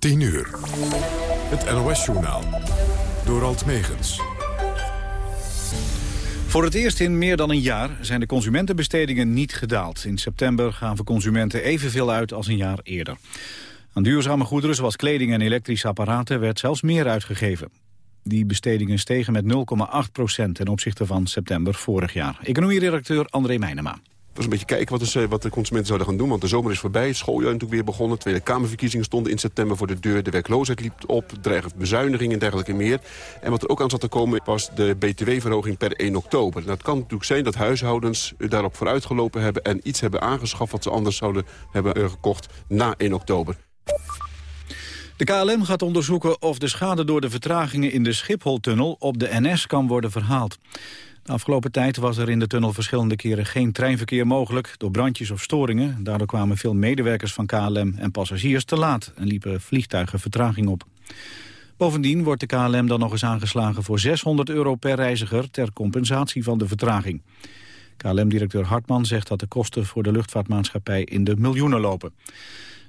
10 uur. Het NOS-journaal. Door Alt Megens. Voor het eerst in meer dan een jaar zijn de consumentenbestedingen niet gedaald. In september gaven consumenten evenveel uit als een jaar eerder. Aan duurzame goederen zoals kleding en elektrische apparaten werd zelfs meer uitgegeven. Die bestedingen stegen met 0,8 procent ten opzichte van september vorig jaar. Economie-redacteur André Meijnema was een beetje kijken wat, is, wat, de consumenten zouden gaan doen. Want de zomer is voorbij, het schooljaar natuurlijk weer begonnen. Tweede Kamerverkiezingen stonden in september voor de deur. De werkloosheid liep op, dreigen bezuinigingen en dergelijke meer. En wat er ook aan zat te komen was de btw-verhoging per 1 oktober. Nou, het kan natuurlijk zijn dat huishoudens daarop vooruitgelopen hebben... en iets hebben aangeschaft wat ze anders zouden hebben eh, gekocht na 1 oktober. De KLM gaat onderzoeken of de schade door de vertragingen in de Schipholtunnel op de NS kan worden verhaald. Afgelopen tijd was er in de tunnel verschillende keren geen treinverkeer mogelijk door brandjes of storingen. Daardoor kwamen veel medewerkers van KLM en passagiers te laat en liepen vliegtuigen vertraging op. Bovendien wordt de KLM dan nog eens aangeslagen voor 600 euro per reiziger ter compensatie van de vertraging. KLM-directeur Hartman zegt dat de kosten voor de luchtvaartmaatschappij in de miljoenen lopen.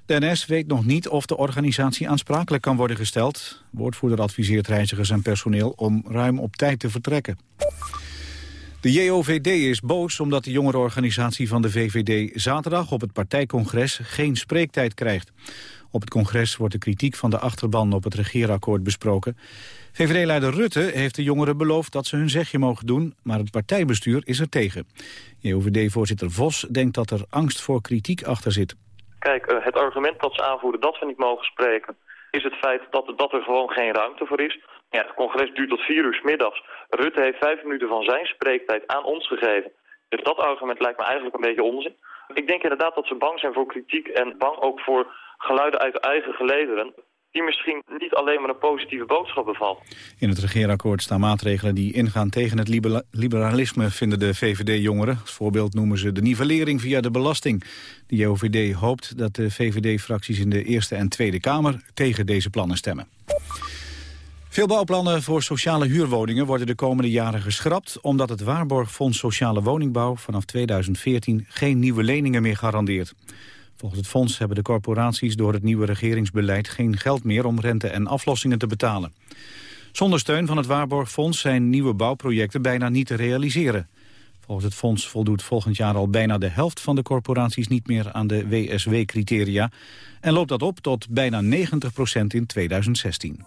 De NS weet nog niet of de organisatie aansprakelijk kan worden gesteld. Woordvoerder adviseert reizigers en personeel om ruim op tijd te vertrekken. De JOVD is boos omdat de jongerenorganisatie van de VVD zaterdag op het partijcongres geen spreektijd krijgt. Op het congres wordt de kritiek van de achterban op het regeerakkoord besproken. VVD-leider Rutte heeft de jongeren beloofd dat ze hun zegje mogen doen, maar het partijbestuur is er tegen. JOVD-voorzitter Vos denkt dat er angst voor kritiek achter zit. Kijk, eh, het argument dat ze aanvoeren dat we niet mogen spreken... is het feit dat, er gewoon geen ruimte voor is. Ja, het congres duurt tot vier uur middags. Rutte heeft vijf minuten van zijn spreektijd aan ons gegeven. Dus dat argument lijkt me eigenlijk een beetje onzin. Ik denk inderdaad dat ze bang zijn voor kritiek en bang ook voor geluiden uit eigen gelederen die misschien niet alleen maar een positieve boodschap bevat. In het regeerakkoord staan maatregelen die ingaan tegen het liberalisme, vinden de VVD-jongeren. Als voorbeeld noemen ze de nivellering via de belasting. De JOVD hoopt dat de VVD-fracties in de Eerste en Tweede Kamer tegen deze plannen stemmen. Veel bouwplannen voor sociale huurwoningen worden de komende jaren geschrapt... omdat het Waarborgfonds Sociale Woningbouw vanaf 2014 geen nieuwe leningen meer garandeert. Volgens het fonds hebben de corporaties door het nieuwe regeringsbeleid geen geld meer om rente en aflossingen te betalen. Zonder steun van het Waarborgfonds zijn nieuwe bouwprojecten bijna niet te realiseren. Volgens het fonds voldoet volgend jaar al bijna de helft van de corporaties niet meer aan de WSW-criteria en loopt dat op tot bijna 90 procent in 2016.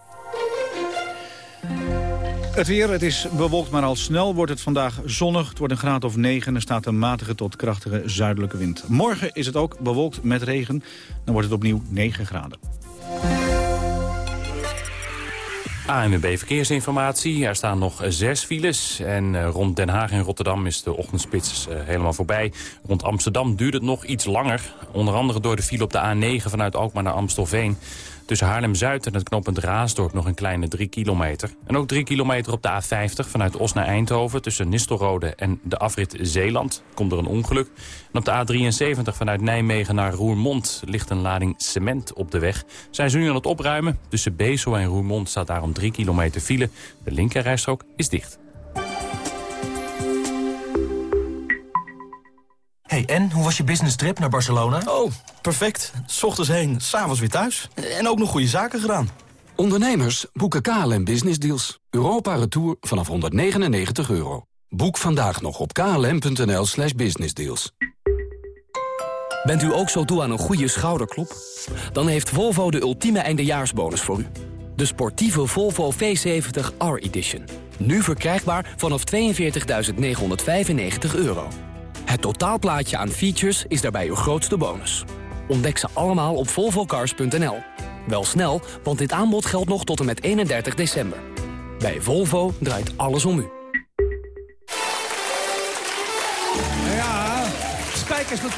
Het weer, het is bewolkt, maar al snel wordt het vandaag zonnig. Het wordt een graad of 9 er staat een matige tot krachtige zuidelijke wind. Morgen is het ook bewolkt met regen. Dan wordt het opnieuw 9 graden. ANWB Verkeersinformatie. Er staan nog zes files. En eh, rond Den Haag en Rotterdam is de ochtendspits eh, helemaal voorbij. Rond Amsterdam duurt het nog iets langer. Onder andere door de file op de A9 vanuit Alkmaar naar Amstelveen. Tussen Haarlem-Zuid en het knooppunt Raasdorp nog een kleine 3 kilometer. En ook 3 kilometer op de A50 vanuit Os naar Eindhoven... tussen Nistelrode en de afrit Zeeland. Komt er een ongeluk. En op de A73 vanuit Nijmegen naar Roermond... ligt een lading cement op de weg. Zijn ze nu aan het opruimen. Tussen Bezel en Roermond staat daarom 3 kilometer file. De linkerrijstrook is dicht. Hey, en? Hoe was je business trip naar Barcelona? Oh, perfect. S ochtends heen, s'avonds weer thuis. En ook nog goede zaken gedaan. Ondernemers boeken KLM Business Deals. Europa Retour vanaf 199 euro. Boek vandaag nog op klm.nl slash businessdeals. Bent u ook zo toe aan een goede schouderklop? Dan heeft Volvo de ultieme eindejaarsbonus voor u. De sportieve Volvo V70 R-Edition. Nu verkrijgbaar vanaf 42.995 euro. Het totaalplaatje aan features is daarbij uw grootste bonus. Ontdek ze allemaal op volvocars.nl. Wel snel, want dit aanbod geldt nog tot en met 31 december. Bij Volvo draait alles om u.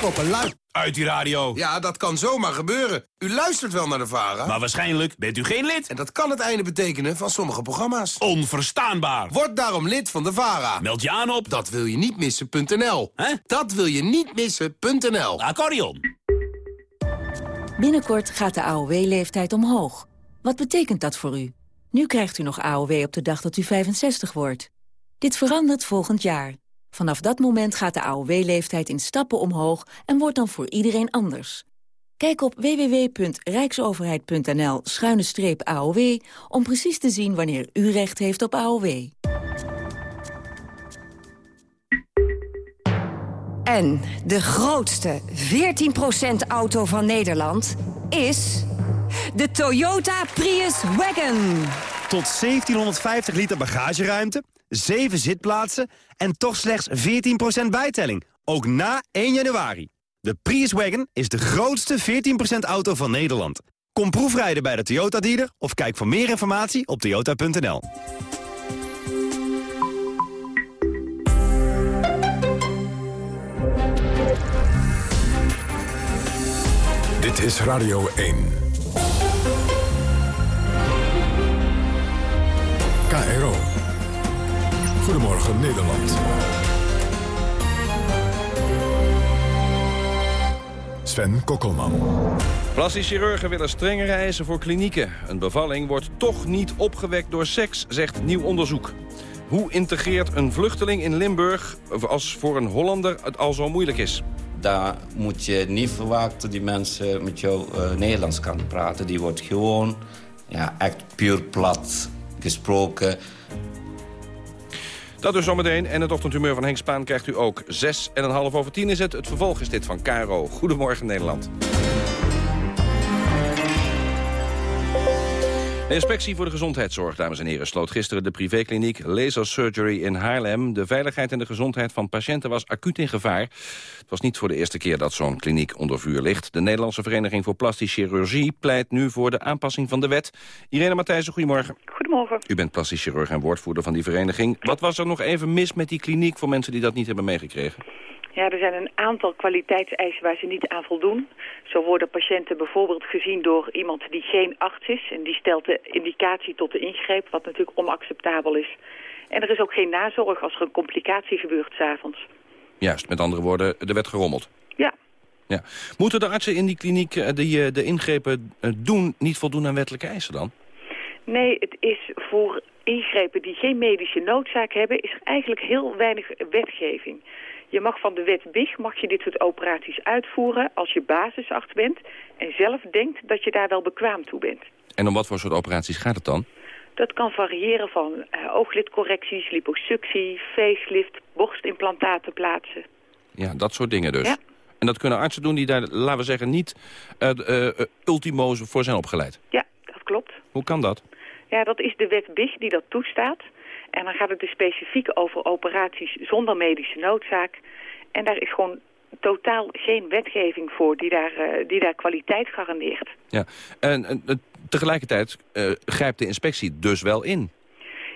koppen, luid. Uit die radio. Ja, dat kan zomaar gebeuren. U luistert wel naar de VARA. Maar waarschijnlijk bent u geen lid. En dat kan het einde betekenen van sommige programma's. Onverstaanbaar. Word daarom lid van de VARA. Meld je aan op... Dat wil je niet missen.nl. Hè? Dat wil je niet missen.nl. Accordeon. Binnenkort gaat de AOW-leeftijd omhoog. Wat betekent dat voor u? Nu krijgt u nog AOW op de dag dat u 65 wordt. Dit verandert volgend jaar. Vanaf dat moment gaat de AOW-leeftijd in stappen omhoog en wordt dan voor iedereen anders. Kijk op www.rijksoverheid.nl-aow om precies te zien wanneer u recht heeft op AOW. En de grootste 14% auto van Nederland is de Toyota Prius Wagon. Tot 1750 liter bagageruimte, 7 zitplaatsen en toch slechts 14% bijtelling. Ook na 1 januari. De Prius Wagon is de grootste 14% auto van Nederland. Kom proefrijden bij de Toyota dealer of kijk voor meer informatie op toyota.nl. Dit is Radio 1. KRO. Goedemorgen Nederland. Sven Kokkelman. Plastisch chirurgen willen strengere eisen voor klinieken. Een bevalling wordt toch niet opgewekt door seks, zegt nieuw onderzoek. Hoe integreert een vluchteling in Limburg als voor een Hollander het al zo moeilijk is? Daar moet je niet verwachten die mensen met jou uh, Nederlands kan praten. Die wordt gewoon ja, echt puur plat gesproken. Dat dus zometeen. En het ochtendhumeur van Henk Spaan krijgt u ook. Zes en een half over tien is het. Het vervolg is dit van Caro. Goedemorgen Nederland. De inspectie voor de gezondheidszorg, dames en heren, sloot gisteren de privékliniek Laser Surgery in Haarlem. De veiligheid en de gezondheid van patiënten was acuut in gevaar. Het was niet voor de eerste keer dat zo'n kliniek onder vuur ligt. De Nederlandse Vereniging voor Plastische Chirurgie pleit nu voor de aanpassing van de wet. Irene Matthijssen, goedemorgen. Goedemorgen. U bent plastisch chirurg en woordvoerder van die vereniging. Wat was er nog even mis met die kliniek voor mensen die dat niet hebben meegekregen? Ja, er zijn een aantal kwaliteitseisen waar ze niet aan voldoen. Zo worden patiënten bijvoorbeeld gezien door iemand die geen arts is... en die stelt de indicatie tot de ingreep, wat natuurlijk onacceptabel is. En er is ook geen nazorg als er een complicatie gebeurt s'avonds. Juist, met andere woorden, er werd gerommeld. Ja. ja. Moeten de artsen in die kliniek eh, die eh, de ingrepen eh, doen niet voldoen aan wettelijke eisen dan? Nee, het is voor ingrepen die geen medische noodzaak hebben... is er eigenlijk heel weinig wetgeving. Je mag van de wet BIG mag je dit soort operaties uitvoeren als je basisarts bent... en zelf denkt dat je daar wel bekwaam toe bent. En om wat voor soort operaties gaat het dan? Dat kan variëren van uh, ooglidcorrecties, liposuctie, facelift, borstimplantaten plaatsen. Ja, dat soort dingen dus. Ja. En dat kunnen artsen doen die daar, laten we zeggen, niet uh, uh, ultimo voor zijn opgeleid? Ja, dat klopt. Hoe kan dat? Ja, dat is de wet BIG die dat toestaat. En dan gaat het dus specifiek over operaties zonder medische noodzaak. En daar is gewoon totaal geen wetgeving voor die daar, uh, die daar kwaliteit garandeert. Ja, en, en tegelijkertijd uh, grijpt de inspectie dus wel in.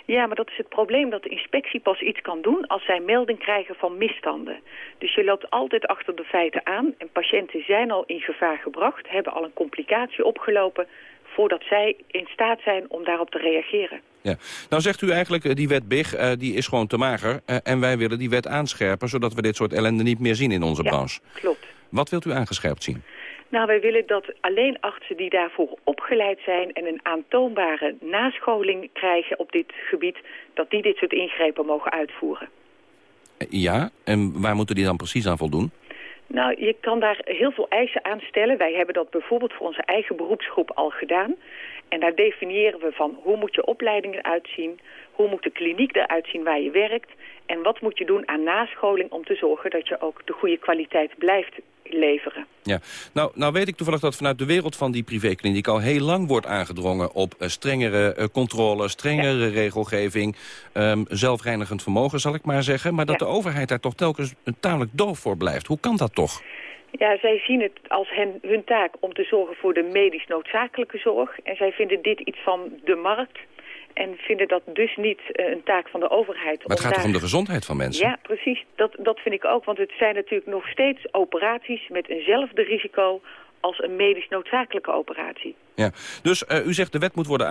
Ja, maar dat is het probleem dat de inspectie pas iets kan doen als zij melding krijgen van misstanden. Dus je loopt altijd achter de feiten aan en patiënten zijn al in gevaar gebracht, hebben al een complicatie opgelopen voordat zij in staat zijn om daarop te reageren. Ja. Nou zegt u eigenlijk, die wet BIG, uh, die is gewoon te mager. Uh, en wij willen die wet aanscherpen, zodat we dit soort ellende niet meer zien in onze ja, branche. klopt. Wat wilt u aangescherpt zien? Nou, wij willen dat alleen artsen die daarvoor opgeleid zijn... en een aantoonbare nascholing krijgen op dit gebied... dat die dit soort ingrepen mogen uitvoeren. Ja, en waar moeten die dan precies aan voldoen? Nou, je kan daar heel veel eisen aan stellen. Wij hebben dat bijvoorbeeld voor onze eigen beroepsgroep al gedaan. En daar definiëren we van hoe moet je opleiding eruit zien... hoe moet de kliniek eruit zien waar je werkt... en wat moet je doen aan nascholing om te zorgen dat je ook de goede kwaliteit blijft leveren. Ja, nou, nou weet ik toevallig dat vanuit de wereld van die privékliniek al heel lang wordt aangedrongen op uh, strengere uh, controle, strengere ja. regelgeving, um, zelfreinigend vermogen zal ik maar zeggen, maar dat ja. de overheid daar toch telkens tamelijk doof voor blijft. Hoe kan dat toch? Ja, zij zien het als hen, hun taak om te zorgen voor de medisch noodzakelijke zorg. En zij vinden dit iets van de markt. En vinden dat dus niet uh, een taak van de overheid. Maar het gaat daar... toch om de gezondheid van mensen? Ja, precies. Dat, dat vind ik ook. Want het zijn natuurlijk nog steeds operaties met eenzelfde risico als een medisch noodzakelijke operatie. Ja, dus uh, u zegt de wet moet worden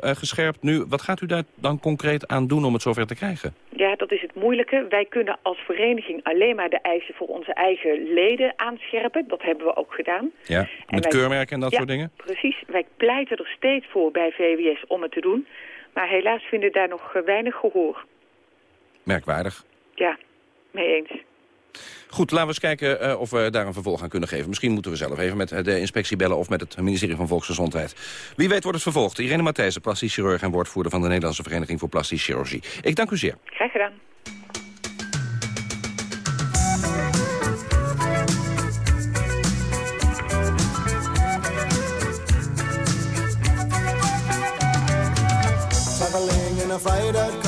aangescherpt nu. Wat gaat u daar dan concreet aan doen om het zover te krijgen? Ja, dat is het moeilijke. Wij kunnen als vereniging alleen maar de eisen voor onze eigen leden aanscherpen. Dat hebben we ook gedaan. Ja, met en wij... keurmerken en dat ja, soort dingen? precies. Wij pleiten er steeds voor bij VWS om het te doen. Maar helaas vinden daar nog weinig gehoor. Merkwaardig. Ja, mee eens. Goed, laten we eens kijken eh, of we daar een vervolg aan kunnen geven. Misschien moeten we zelf even met de inspectie bellen... of met het ministerie van Volksgezondheid. Wie weet wordt het vervolgd. Irene Matthijssen, plastisch chirurg en woordvoerder... van de Nederlandse Vereniging voor Plastische Chirurgie. Ik dank u zeer. Graag gedaan. Traveling in a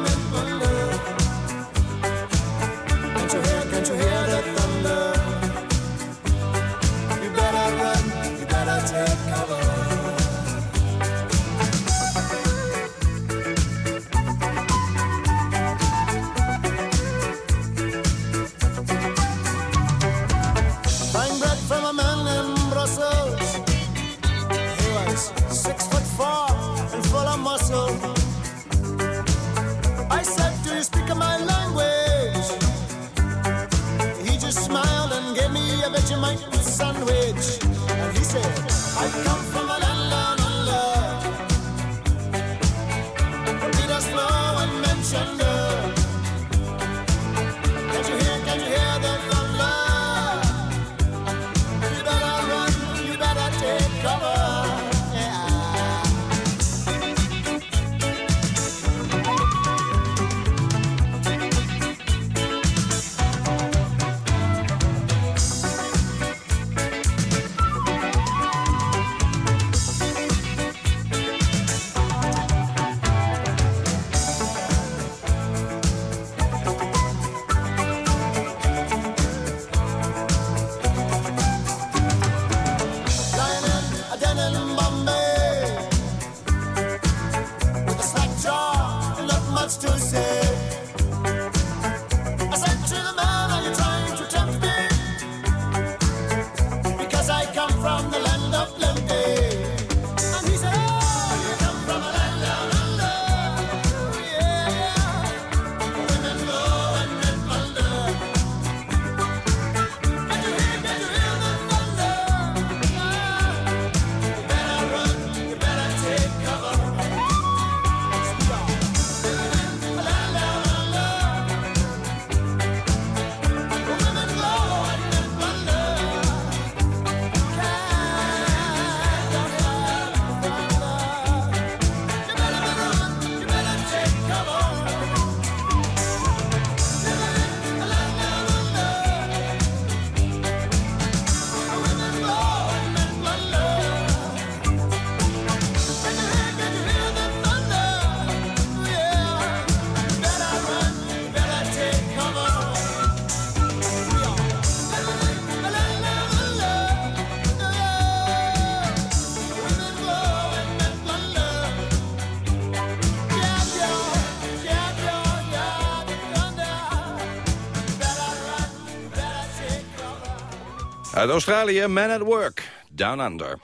Uit Australië, Man at Work, Down Under.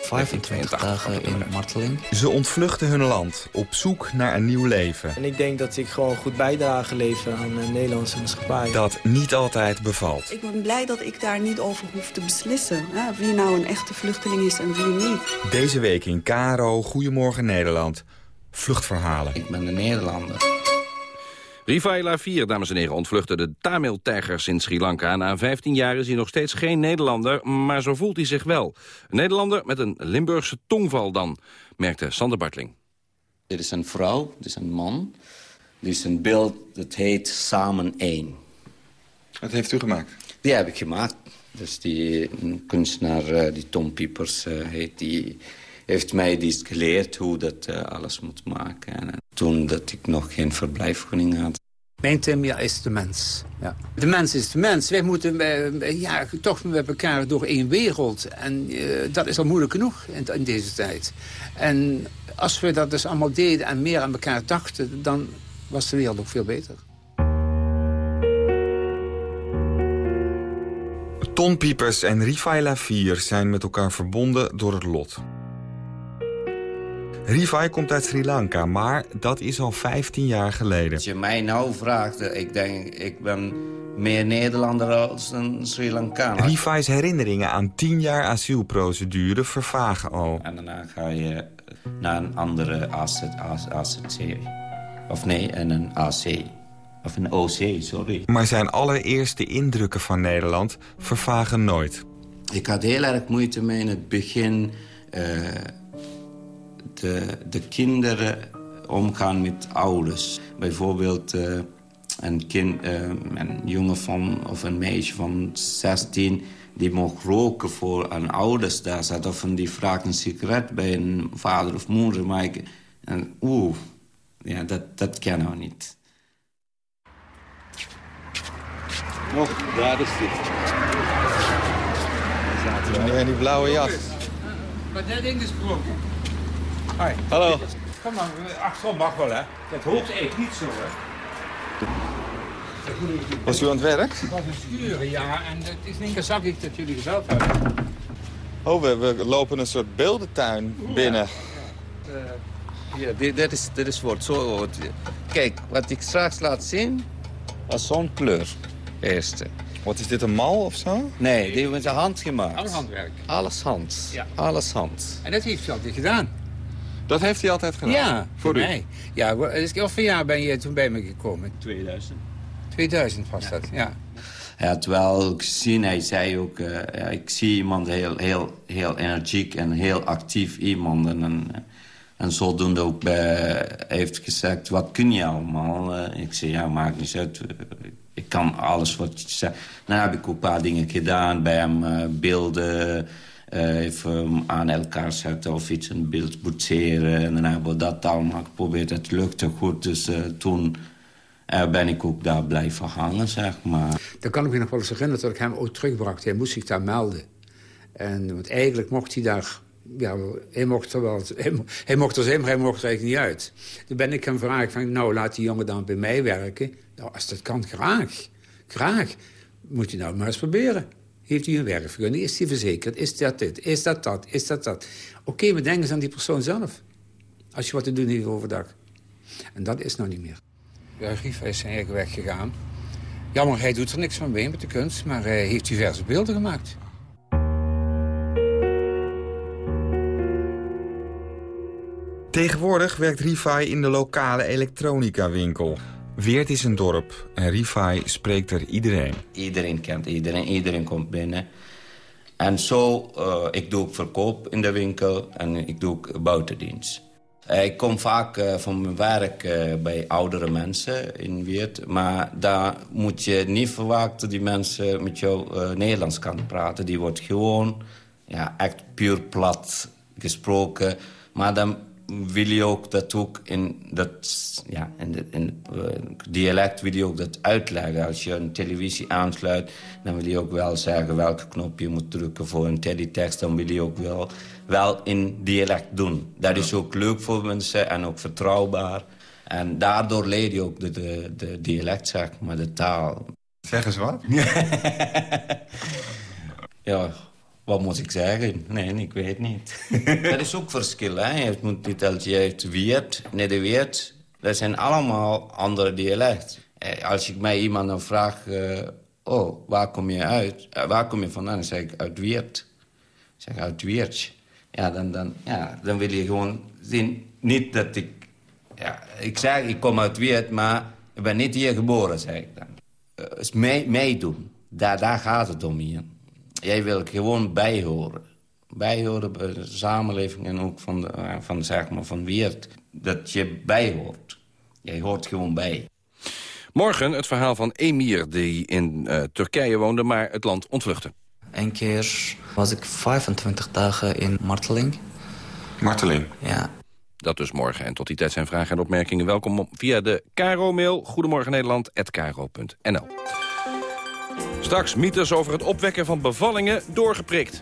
25 dagen in marteling. Ze ontvluchten hun land op zoek naar een nieuw leven. En ik denk dat ik gewoon goed bijdrage leveren aan de Nederlandse maatschappij. Dat niet altijd bevalt. Ik ben blij dat ik daar niet over hoef te beslissen. Hè, wie nou een echte vluchteling is en wie niet. Deze week in Karo, Goedemorgen Nederland. Vluchtverhalen. Ik ben een Nederlander. Rifaila 4, dames en heren, ontvluchtte de Tamil-tijgers in Sri Lanka. Na 15 jaar is hij nog steeds geen Nederlander, maar zo voelt hij zich wel. Een Nederlander met een Limburgse tongval dan, merkte Sander Bartling. Dit is een vrouw, dit is een man. Dit is een beeld, dat heet Samen één. Wat heeft u gemaakt? Die heb ik gemaakt. Dus die kunstenaar, eh, die Tom Piepers eh, heet, die heeft mij die geleerd hoe dat eh, alles moet maken. En toen dat ik nog geen verblijfvergunning had. Mijn thema is de mens. Ja. De mens is de mens. Wij moeten eh, ja, toch met elkaar door één wereld. En eh, dat is al moeilijk genoeg in, in, deze tijd. En als we dat dus allemaal deden en meer aan elkaar dachten... dan was de wereld ook veel beter. Ton Piepers en Rifaila 4 zijn met elkaar verbonden door het lot. Rivai komt uit Sri Lanka, maar dat is al 15 jaar geleden. Als je mij nou vraagt, eh, ik denk, ik ben meer Nederlander als een Sri Lankaan. Rivai's herinneringen aan 10 jaar asielprocedure vervagen al. En daarna ga je naar een andere AZC. Of nee, een AC. Of een OC, sorry. Maar zijn allereerste indrukken van Nederland vervagen nooit. Ik had heel erg moeite mee in het begin... Uh, de, de kinderen omgaan met ouders. Bijvoorbeeld uh, een, kind, uh, een jongen van, of een meisje van 16 die mocht roken voor een ouders daar zat. Of die vraagt een sigaret bij een vader of moeder. Maar ik, en, oeh, ja, dat, dat kan nou niet. Oh, daar is dit. Zaten we nu in die blauwe jas. Wat net ingesproken. Hoi. Hallo. Kom maar, achterop mag wel, hè. Het hoort echt niet zo, hè. Was u aan het werk? Ik was een sturen, ja. En het is niet een zakje dat jullie zelf hebben. Oh, we, we lopen een soort beeldentuin binnen. Ja, uh, dit, dit, is, dit is wordt zo wordt. Kijk, wat ik straks laat zien, was zo'n kleur. Eerste. Wat is dit, een mal of zo? Nee, die hebben ze hand gemaakt. Alles handwerk. Alles hand. Ja. Alles hand. En dat heeft hij altijd gedaan. Dat heeft hij altijd gedaan? Ja, voor, mij. Ja, hoeveel jaar ben je toen bij me gekomen? 2000. 2000 was dat, ja. Hij had wel gezien, hij zei ook... Uh, ja, ik zie iemand heel, heel, heel energiek en heel actief iemand. En, en, en zodoende ook bij, heeft gezegd, wat kun je allemaal? Uh, ik zei, ja, maakt niet uit. Ik kan alles wat je zegt. Dan heb ik ook een paar dingen gedaan. Bij hem uh, beelden even aan elkaar zetten of iets een beeld boetseren. En dan hebben we dat allemaal geprobeerd. Het lukte goed, dus toen... Uh, ben ik ook daar blijven hangen, zeg maar. Dan kan ik me nog wel eens herinneren dat ik hem ook terugbracht. Hij moest zich daar melden. En, want eigenlijk mocht hij daar... Ja, hij mocht er wel... Hij, hij mocht er zijn, maar hij mocht er eigenlijk niet uit. Toen ben ik hem gevraagd van... Nou, laat die jongen dan bij mij werken. Nou, als dat kan, graag. Graag. Moet je nou maar eens proberen. Heeft hij een werkvergunning? Is hij verzekerd? Is dat dit? Is dat dat? Is dat dat? Oké, okay, maar denk eens aan die persoon zelf. Als je wat te doen heeft overdag. En dat is nou niet meer. Ja, Riva is zijn eigen weg gegaan. Jammer, hij doet er niks van mee met de kunst, maar hij heeft diverse beelden gemaakt. Tegenwoordig werkt Rifai in de lokale elektronica-winkel. Weert is een dorp en Rifai spreekt er iedereen. Iedereen kent iedereen, iedereen komt binnen. En zo, uh, ik doe ook verkoop in de winkel en ik doe ook buitendienst. Ik kom vaak uh, van mijn werk bij oudere mensen in Weert. Maar daar moet je niet verwachten dat die mensen met jou Nederlands kan praten. Die wordt gewoon ja, echt puur plat gesproken. Maar dan wil je ook dat ook in dat ja, in, de, in dialect wil je ook dat uitleggen. Als je een televisie aansluit, dan wil je ook wel zeggen welke knop je moet drukken voor een teletext. Dan wil je ook wel, wel in dialect doen. Dat is ook leuk voor mensen en ook vertrouwbaar. En daardoor leer je ook de, de, de dialect, zeg maar, de taal. Zeg eens wat. ja, wat moet ik zeggen? Nee, ik weet niet. dat is ook verschil, hè. Je moet niet als je hebt Weert, Nederweert. Dat zijn allemaal andere dialecten. Als ik mij iemand dan vraag... Uh, oh, waar kom je uit? Uh, waar kom je vandaan? Dan zeg ik uit Weert. Zeg uit Weertje. Ja dan, dan, ja, dan wil je gewoon zien... Niet dat ik... Ja, ik zeg, ik kom uit Weert, maar ik ben niet hier geboren, zeg ik dan. Uh, is mee, meedoen. Daar, daar gaat het om hier. Jij wil gewoon bijhoren. Bijhoren bij de samenleving en ook van, de, van, zeg maar, van Weert. Dat je bijhoort. Jij hoort gewoon bij. Morgen het verhaal van Emir, die in uh, Turkije woonde, maar het land ontvluchtte. Eén keer was ik 25 dagen in marteling. Marteling? Ja. Dat dus morgen. En tot die tijd zijn vragen en opmerkingen welkom via de Caro-mail. Goedemorgen Nederland. Straks mythes over het opwekken van bevallingen doorgeprikt.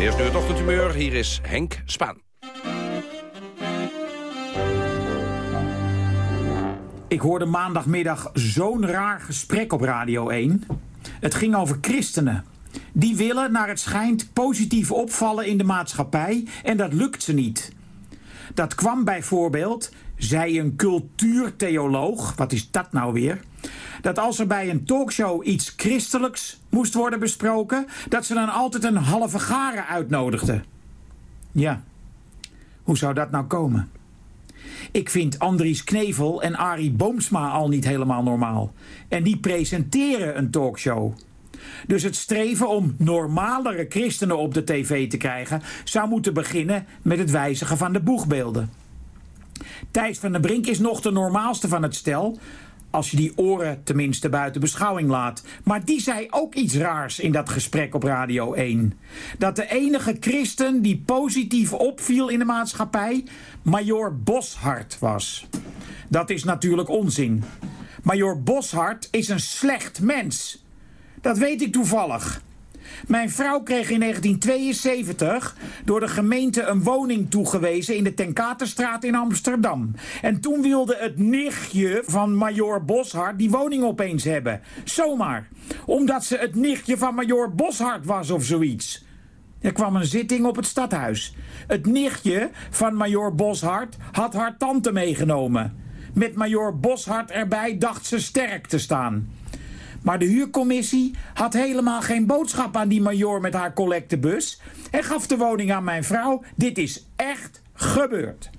Eerst nu het ochtendhumeur, hier is Henk Spaan. Ik hoorde maandagmiddag zo'n raar gesprek op Radio 1. Het ging over christenen Die willen, naar het schijnt, positief opvallen in de maatschappij en dat lukt ze niet. Dat kwam bijvoorbeeld, zei een cultuurtheoloog, wat is dat nou weer? Dat als er bij een talkshow iets christelijks moest worden besproken, dat ze dan altijd een halve garen uitnodigden. Ja, hoe zou dat nou komen? Ik vind Andries Knevel en Arie Boomsma al niet helemaal normaal. En die presenteren een talkshow. Dus het streven om normalere christenen op de tv te krijgen... zou moeten beginnen met het wijzigen van de boegbeelden. Thijs van der Brink is nog de normaalste van het stel... als je die oren tenminste buiten beschouwing laat. Maar die zei ook iets raars in dat gesprek op Radio 1. Dat de enige christen die positief opviel in de maatschappij... Major Boshart was. Dat is natuurlijk onzin. Major Boshart is een slecht mens... Dat weet ik toevallig. Mijn vrouw kreeg in 1972 door de gemeente een woning toegewezen in de Tenkaterstraat in Amsterdam. En toen wilde het nichtje van Major Boshart die woning opeens hebben. Zomaar. Omdat ze het nichtje van Major Boshart was of zoiets. Er kwam een zitting op het stadhuis. Het nichtje van Major Boshart had haar tante meegenomen. Met Major Boshart erbij dacht ze sterk te staan. Maar de huurcommissie had helemaal geen boodschap aan die major met haar collectebus en gaf de woning aan mijn vrouw. Dit is echt gebeurd.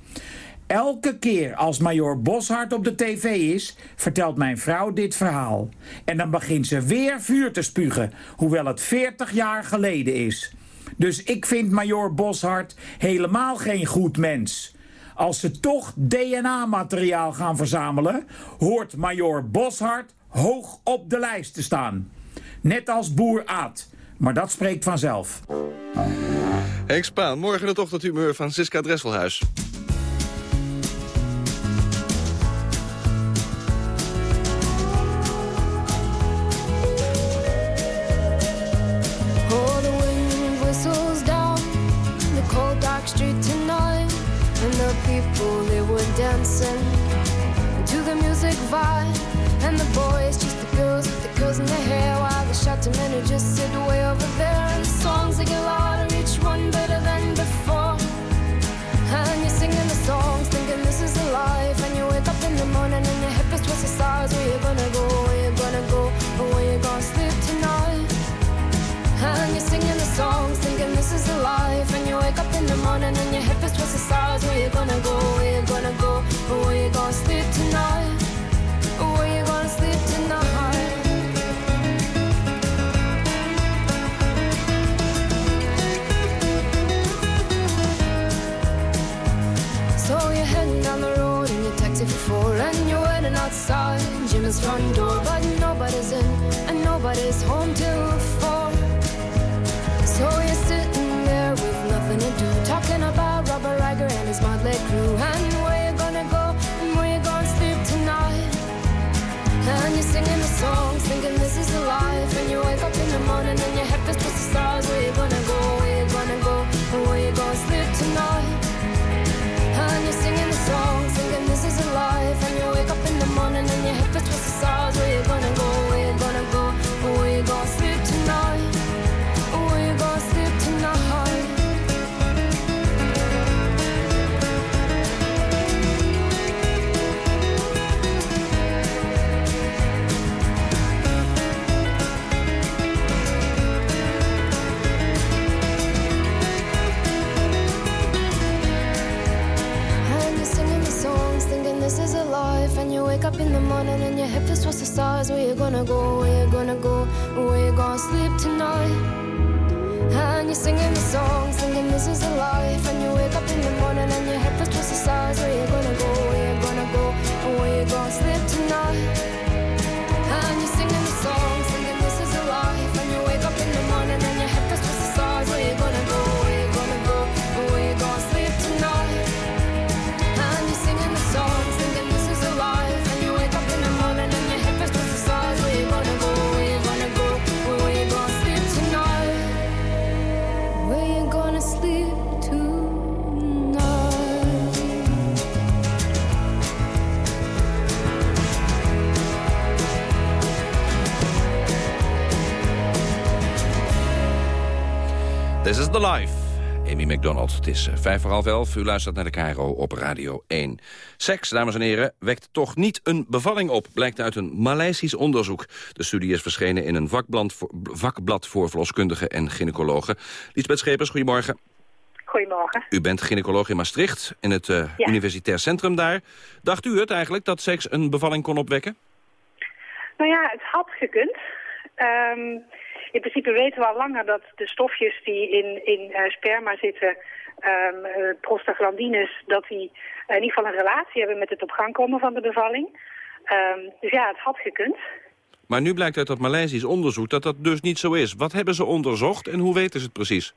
Elke keer als major Boshart op de tv is, vertelt mijn vrouw dit verhaal. En dan begint ze weer vuur te spugen, hoewel het 40 jaar geleden is. Dus ik vind major Boshart helemaal geen goed mens. Als ze toch DNA-materiaal gaan verzamelen, hoort major Boshart hoog op de lijst te staan. Net als boer Aad. Maar dat spreekt vanzelf. Henk Spaan, morgen het ochtendhumeur van Siska Dresselhuis. The wind whistles down the cold dark street tonight, and the people they were dancing in hair while they shot the and he just said, Well, Front door, but nobody's in and nobody's home till four. So you're sitting there with nothing to do, talking about Robert Riger and his motley crew, and where you gonna go and where you gonna sleep tonight. And you're singing the songs, thinking this is the life, and you wake up in the morning and your towards the stars. Where you gonna go? Where you gonna go? Where you gonna sleep tonight? And you're singing the song, thinking this is a life. And you wake up in the morning and your head feels towards the stars. Where you gonna go? Where you gonna go? Where you gonna sleep tonight? The life. Amy McDonald. Het is eh, vijf voor half elf. U luistert naar de Cairo op Radio 1. Seks, dames en heren, wekt toch niet een bevalling op... blijkt uit een Maleisisch onderzoek. De studie is verschenen in een vakblad voor, vakblad voor verloskundigen en gynaecologen. Lisbeth Schepers, goedemorgen. Goedemorgen. U bent gynaecoloog in Maastricht, in het uh, Ja. universitair centrum daar. Dacht u het eigenlijk, dat seks een bevalling kon opwekken? Nou ja, het had gekund. Ehm, in principe weten we al langer dat de stofjes die in, in eh, sperma zitten, ehm eh, prostaglandines, dat die in ieder geval een relatie hebben met het op gang komen van de bevalling. Ehm, dus ja, het had gekund. Maar nu blijkt uit dat Maleisisch onderzoek dat dat dus niet zo is. Wat hebben ze onderzocht en hoe weten ze het precies?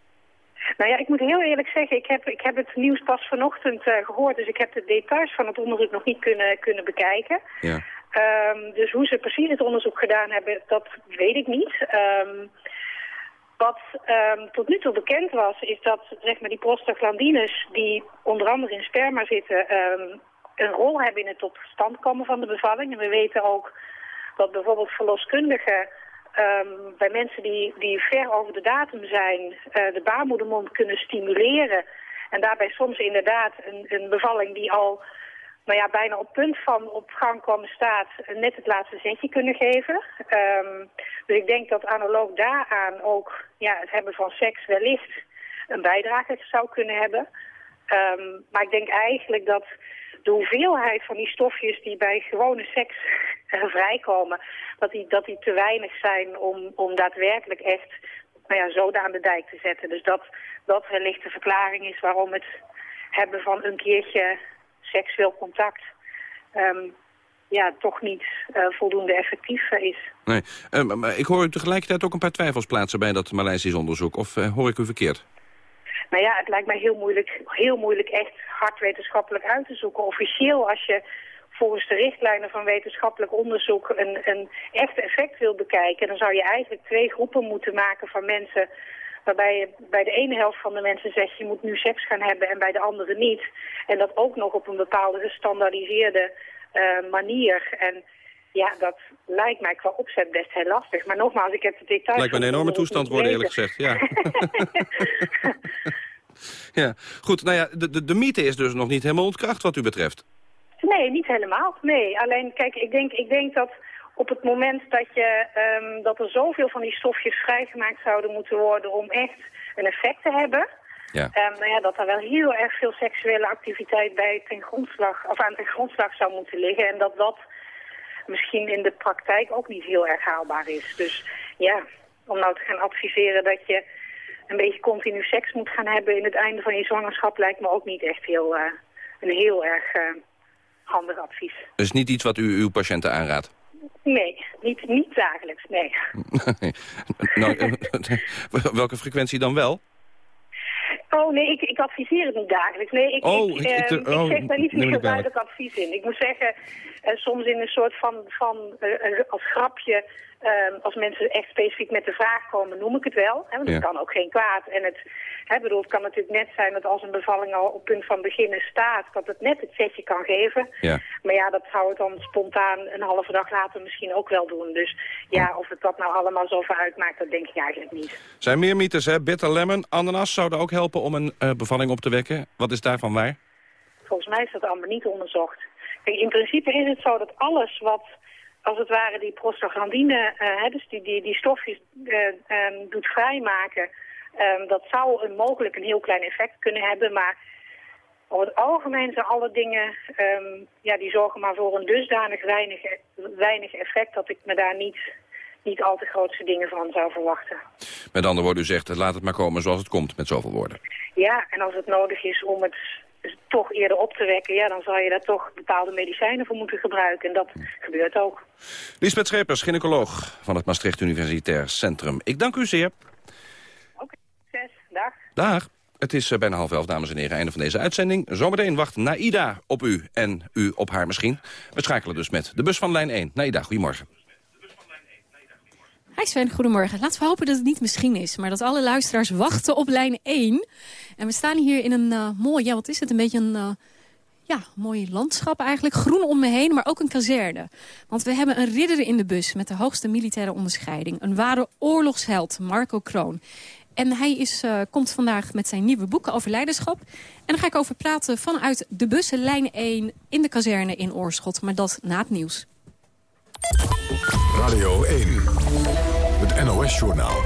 Nou ja, ik moet heel eerlijk zeggen, ik heb, ik heb het nieuws pas vanochtend eh, gehoord, dus ik heb de details van het onderzoek nog niet kunnen, kunnen bekijken. Ja. Ehm, dus hoe ze precies het onderzoek gedaan hebben, dat weet ik niet. Ehm, wat ehm, tot nu toe bekend was, is dat zeg maar, die prostaglandines die onder andere in sperma zitten, een rol hebben in het tot stand komen van de bevalling. En we weten ook dat bijvoorbeeld verloskundigen bij mensen die, die ver over de datum zijn, eh, de baarmoedermond kunnen stimuleren. En daarbij soms inderdaad een, een bevalling die al nou ja, bijna op punt van op gang komen staat, eh, net het laatste zetje kunnen geven. Ehm, dus ik denk dat analoog daaraan ook ja, het hebben van seks wellicht een bijdrage zou kunnen hebben. Ehm, maar ik denk eigenlijk dat de hoeveelheid van die stofjes die bij gewone seks eh, vrijkomen, dat die, dat die te weinig zijn om, om daadwerkelijk echt nou ja, zoden aan de dijk te zetten. Dus dat dat wellicht de verklaring is waarom het hebben van een keertje seksueel contact ehm, ja, toch niet eh, voldoende effectief eh, is. Nee, eh, maar- maar ik hoor u tegelijkertijd ook een paar twijfels plaatsen bij dat Maleisisch onderzoek. Of eh, hoor ik u verkeerd? Nou ja, het lijkt mij heel moeilijk, heel moeilijk echt hard wetenschappelijk uit te zoeken. Officieel, als je volgens de richtlijnen van wetenschappelijk onderzoek een, een echt effect wil bekijken, dan zou je eigenlijk twee groepen moeten maken van mensen waarbij je bij de ene helft van de mensen zegt je moet nu seks gaan hebben en bij de andere niet. En dat ook nog op een bepaalde gestandaardiseerde eh, manier. En ja, dat lijkt mij qua opzet best heel lastig. Maar nogmaals, ik heb de details... Lijkt me een enorme toestand worden, eerlijk gezegd. Ja. ja, goed. Nou ja, de, de, de mythe is dus nog niet helemaal ontkracht wat u betreft. Nee, niet helemaal. Nee, alleen kijk, ik denk, ik denk dat op het moment dat, je, ehm, dat er zoveel van die stofjes vrijgemaakt zouden moeten worden om echt een effect te hebben, Ja. ehm, nou ja, dat er wel heel erg veel seksuele activiteit bij ten grondslag, of aan ten grondslag zou moeten liggen. En dat dat misschien in de praktijk ook niet heel erg haalbaar is. Dus ja, om nou te gaan adviseren dat je een beetje continu seks moet gaan hebben in het einde van je zwangerschap lijkt me ook niet echt heel, eh, een heel erg eh, handig advies. Dus niet iets wat u uw patiënten aanraadt. Nee, niet, niet dagelijks, nee. nou, eh, welke frequentie dan wel? Oh nee, ik, ik adviseer het niet dagelijks. Nee, ik, Oh, ik, ik- ik- ehm, ik oh, zeg daar niet kwalijk. duidelijk advies in. Ik moet zeggen, eh, soms in een soort van, van eh, als grapje, ehm, als mensen echt specifiek met de vraag komen, noem ik het wel. Hè, want Ja. het kan ook geen kwaad. En het, hè, bedoel, het kan natuurlijk net zijn dat als een bevalling al op punt van beginnen staat, dat het net het zetje kan geven. Ja. Maar ja, dat zou het dan spontaan een halve dag later misschien ook wel doen. Dus ja, of het dat nou allemaal zoveel uitmaakt, dat denk ik eigenlijk niet. zijn meer mythes, hè? Bitter lemon, ananas zouden ook helpen om een eh, bevalling op te wekken. Wat is daarvan waar? Volgens mij is dat allemaal niet onderzocht. In principe is het zo dat alles wat, als het ware, die prostaglandine, hè, dus die, die, die stofjes eh, ehm, doet vrijmaken, ehm, dat zou een, mogelijk een heel klein effect kunnen hebben. Maar over het algemeen zijn alle dingen, ehm, ja, die zorgen maar voor een dusdanig weinig, weinig effect dat ik me daar niet, niet al te grootste dingen van zou verwachten. Met andere woorden, u zegt, laat het maar komen zoals het komt, met zoveel woorden. Ja, en als het nodig is om het toch eerder op te wekken, ja, dan zal je daar toch bepaalde medicijnen voor moeten gebruiken. En dat gebeurt ook. Lisbeth Schepers, gynaecoloog van het Maastricht Universitair Centrum. Ik dank u zeer. Zes, dag. Dag. Het is eh, bijna half elf, dames en heren, einde van deze uitzending. Zometeen wacht Naida op u en u op haar misschien. We schakelen dus met de bus van lijn 1. Naida, goedemorgen. Hi Sven, goedemorgen. Laten we hopen dat het niet misschien is, maar dat alle luisteraars wachten op lijn 1. En we staan hier in een eh, mooi, ja wat is het, een beetje een eh, ja, mooi landschap eigenlijk. Groen om me heen, maar ook een kazerne. Want we hebben een ridder in de bus met de hoogste militaire onderscheiding. Een ware oorlogsheld, Marco Kroon. En hij is, uh, komt vandaag met zijn nieuwe boeken over leiderschap. En daar ga ik over praten vanuit de bussen lijn 1 in de kazerne in Oorschot. Maar dat na het nieuws. Radio 1, het NOS-journaal.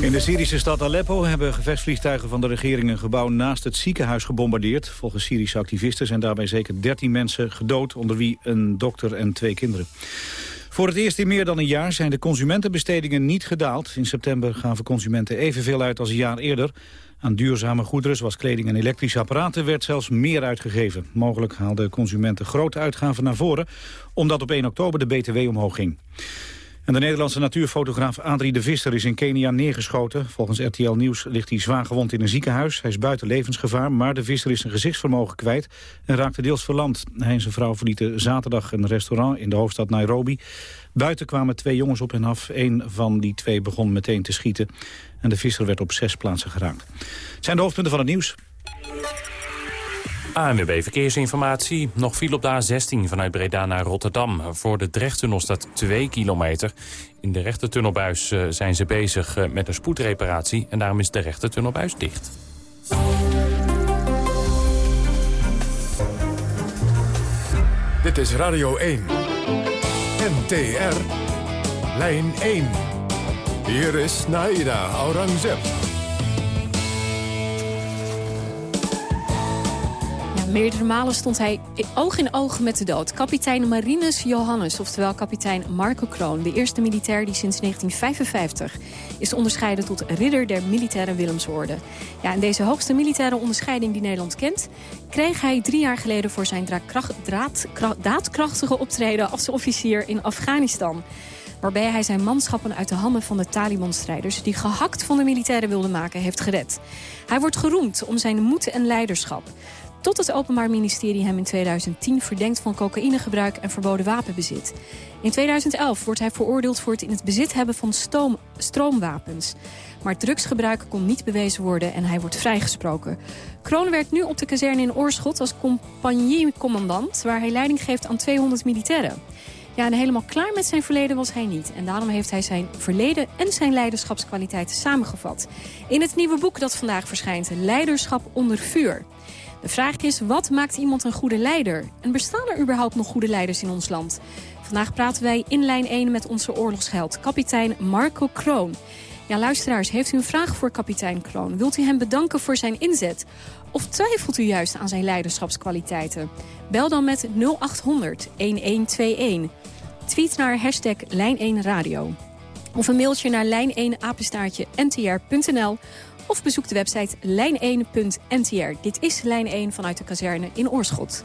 In de Syrische stad Aleppo hebben gevechtsvliegtuigen van de regering een gebouw naast het ziekenhuis gebombardeerd. Volgens Syrische activisten zijn daarbij zeker 13 mensen gedood, onder wie een dokter en twee kinderen. Voor het eerst in meer dan een jaar zijn de consumentenbestedingen niet gedaald. In september gaven consumenten evenveel uit als een jaar eerder. Aan duurzame goederen zoals kleding en elektrische apparaten werd zelfs meer uitgegeven. Mogelijk haalden consumenten grote uitgaven naar voren... omdat op 1 oktober de BTW omhoog ging. De Nederlandse natuurfotograaf Adrie de Visser is in Kenia neergeschoten. Volgens RTL Nieuws ligt hij zwaar gewond in een ziekenhuis. Hij is buiten levensgevaar, maar de Visser is zijn gezichtsvermogen kwijt... en raakte deels verlamd. Hij en zijn vrouw verlieten zaterdag een restaurant in de hoofdstad Nairobi. Buiten kwamen twee jongens op hen af. Een van die twee begon meteen te schieten. En de Visser werd op zes plaatsen geraakt. Zijn de hoofdpunten van het nieuws. ANWB Verkeersinformatie. Nog viel op de A16 vanuit Breda naar Rotterdam. Voor de Drechttunnel staat 2 kilometer. In de rechtertunnelbuis eh, zijn ze bezig eh, met een spoedreparatie... en daarom is de rechtertunnelbuis dicht. Dit is Radio 1. NTR. Lijn 1. Hier is Naida Aurangzeb. Meerdere malen stond hij oog in oog met de dood. Kapitein Marinus Johannes, oftewel kapitein Marco Kroon... de eerste militair die sinds 1955 is onderscheiden tot ridder der militaire Willemsorde. Ja, en deze hoogste militaire onderscheiding die Nederland kent... kreeg hij drie jaar geleden voor zijn daadkrachtige optreden als officier in Afghanistan waarbij hij zijn manschappen uit de handen van de Taliban-strijders... die gehakt van de militairen wilden maken, heeft gered. Hij wordt geroemd om zijn moed en leiderschap. Tot het Openbaar Ministerie hem in 2010 verdenkt van cocaïnegebruik en verboden wapenbezit. In 2011 wordt hij veroordeeld voor het in het bezit hebben van stroomwapens. Maar drugsgebruik kon niet bewezen worden en hij wordt vrijgesproken. Kroon werkt nu op de kazerne in Oorschot als compagniecommandant... waar hij leiding geeft aan 200 militairen. Ja, en helemaal klaar met zijn verleden was hij niet. En daarom heeft hij zijn verleden en zijn leiderschapskwaliteiten samengevat. In het nieuwe boek dat vandaag verschijnt, Leiderschap onder vuur. De vraag is, wat maakt iemand een goede leider? En bestaan er überhaupt nog goede leiders in ons land? Vandaag praten wij in lijn 1 met onze oorlogsheld, kapitein Marco Kroon. Ja, luisteraars, heeft u een vraag voor kapitein Kroon? Wilt u hem bedanken voor zijn inzet? Of twijfelt u juist aan zijn leiderschapskwaliteiten? Bel dan met 0800 1121. Tweet naar hashtag Lijn1 Radio. Of een mailtje naar lijn1apenstaartje ntr.nl of bezoek de website lijn1.ntr. Dit is Lijn 1 vanuit de kazerne in Oorschot.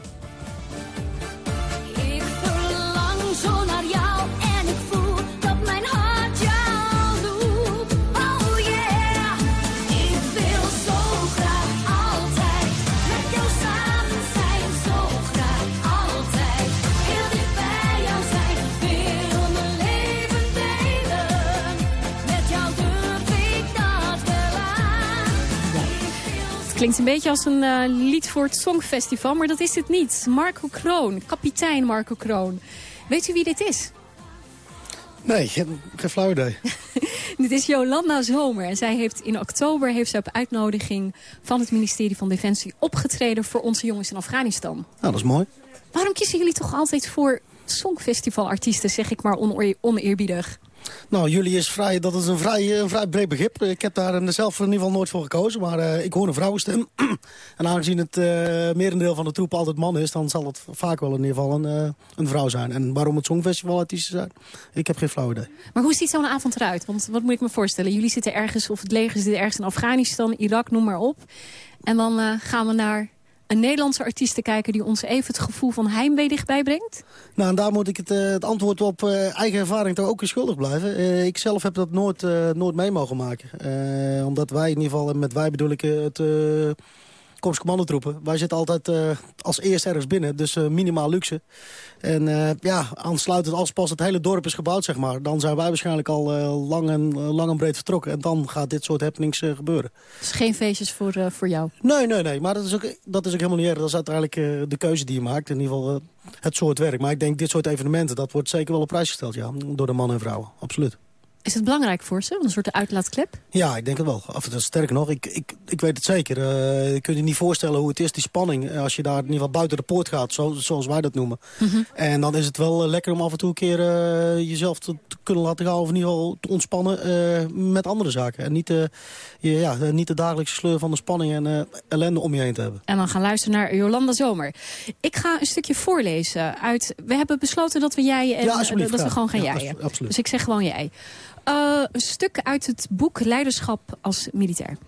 Klinkt een beetje als een uh, lied voor het Songfestival, maar dat is het niet. Marco Kroon, kapitein Marco Kroon. Weet u wie dit is? Nee, geen flauw idee. dit is Jolanda Zomer. En zij heeft in oktober heeft ze op uitnodiging van het ministerie van Defensie opgetreden voor onze jongens in Afghanistan. Nou, dat is mooi. Waarom kiezen jullie toch altijd voor Songfestivalartiesten, zeg ik maar oneerbiedig? Nou, jullie is vrij, dat is een vrij, een vrij breed begrip. Ik heb daar zelf in ieder geval nooit voor gekozen. Maar uh, ik hoor een vrouwenstem. en aangezien het uh, merendeel van de troep altijd man is... dan zal het vaak wel in ieder geval een, vrouw zijn. En waarom het Songfestival artiesten zijn, ik heb geen flauw idee. Maar hoe ziet zo'n avond eruit? Want wat moet ik me voorstellen? Jullie zitten ergens, of het leger zit ergens in Afghanistan, Irak, noem maar op. En dan gaan we naar een Nederlandse artiest te kijken... die ons even het gevoel van heimwee dichtbij brengt? Nou, en daar moet ik het, uh, het antwoord op uh, eigen ervaring toch ook weer schuldig blijven. Uh, ik zelf heb dat nooit, nooit mee mogen maken. omdat wij in ieder geval, met wij bedoel ik het Wij zitten altijd uh, als eerst ergens binnen, dus uh, minimaal luxe. En uh, ja, aansluitend als pas het hele dorp is gebouwd, zeg maar... dan zijn wij waarschijnlijk al lang, en, lang en breed vertrokken. En dan gaat dit soort happenings gebeuren. Dus geen feestjes voor, voor jou? Nee, nee, nee. Maar dat is ook, dat is ook helemaal niet erg. Dat is uiteindelijk de keuze die je maakt. In ieder geval het soort werk. Maar ik denk, dit soort evenementen, dat wordt zeker wel op prijs gesteld, ja. Door de mannen en vrouwen, absoluut. Is het belangrijk voor ze, een soort uitlaatklep? Ja, ik denk het wel. Of, sterker nog, ik, ik, ik weet het zeker. Uh, je kunt je niet voorstellen hoe het is, die spanning... Eh, als je daar in ieder geval buiten de poort gaat, zo, zoals wij dat noemen. Mhm. En dan is het wel eh, lekker om af en toe een keer uh, jezelf te, te, kunnen laten gaan... of in ieder geval te ontspannen uh, met andere zaken. En niet, je, ja, niet de dagelijkse sleur van de spanning en ellende om je heen te hebben. En dan gaan luisteren naar Jolanda Zomer. Ik ga een stukje voorlezen uit... We hebben besloten dat we jij en ja, dat we gewoon gaan ja, jij. Absoluut. Dus ik zeg gewoon jij. Uh, een stuk uit het boek Leiderschap als militair.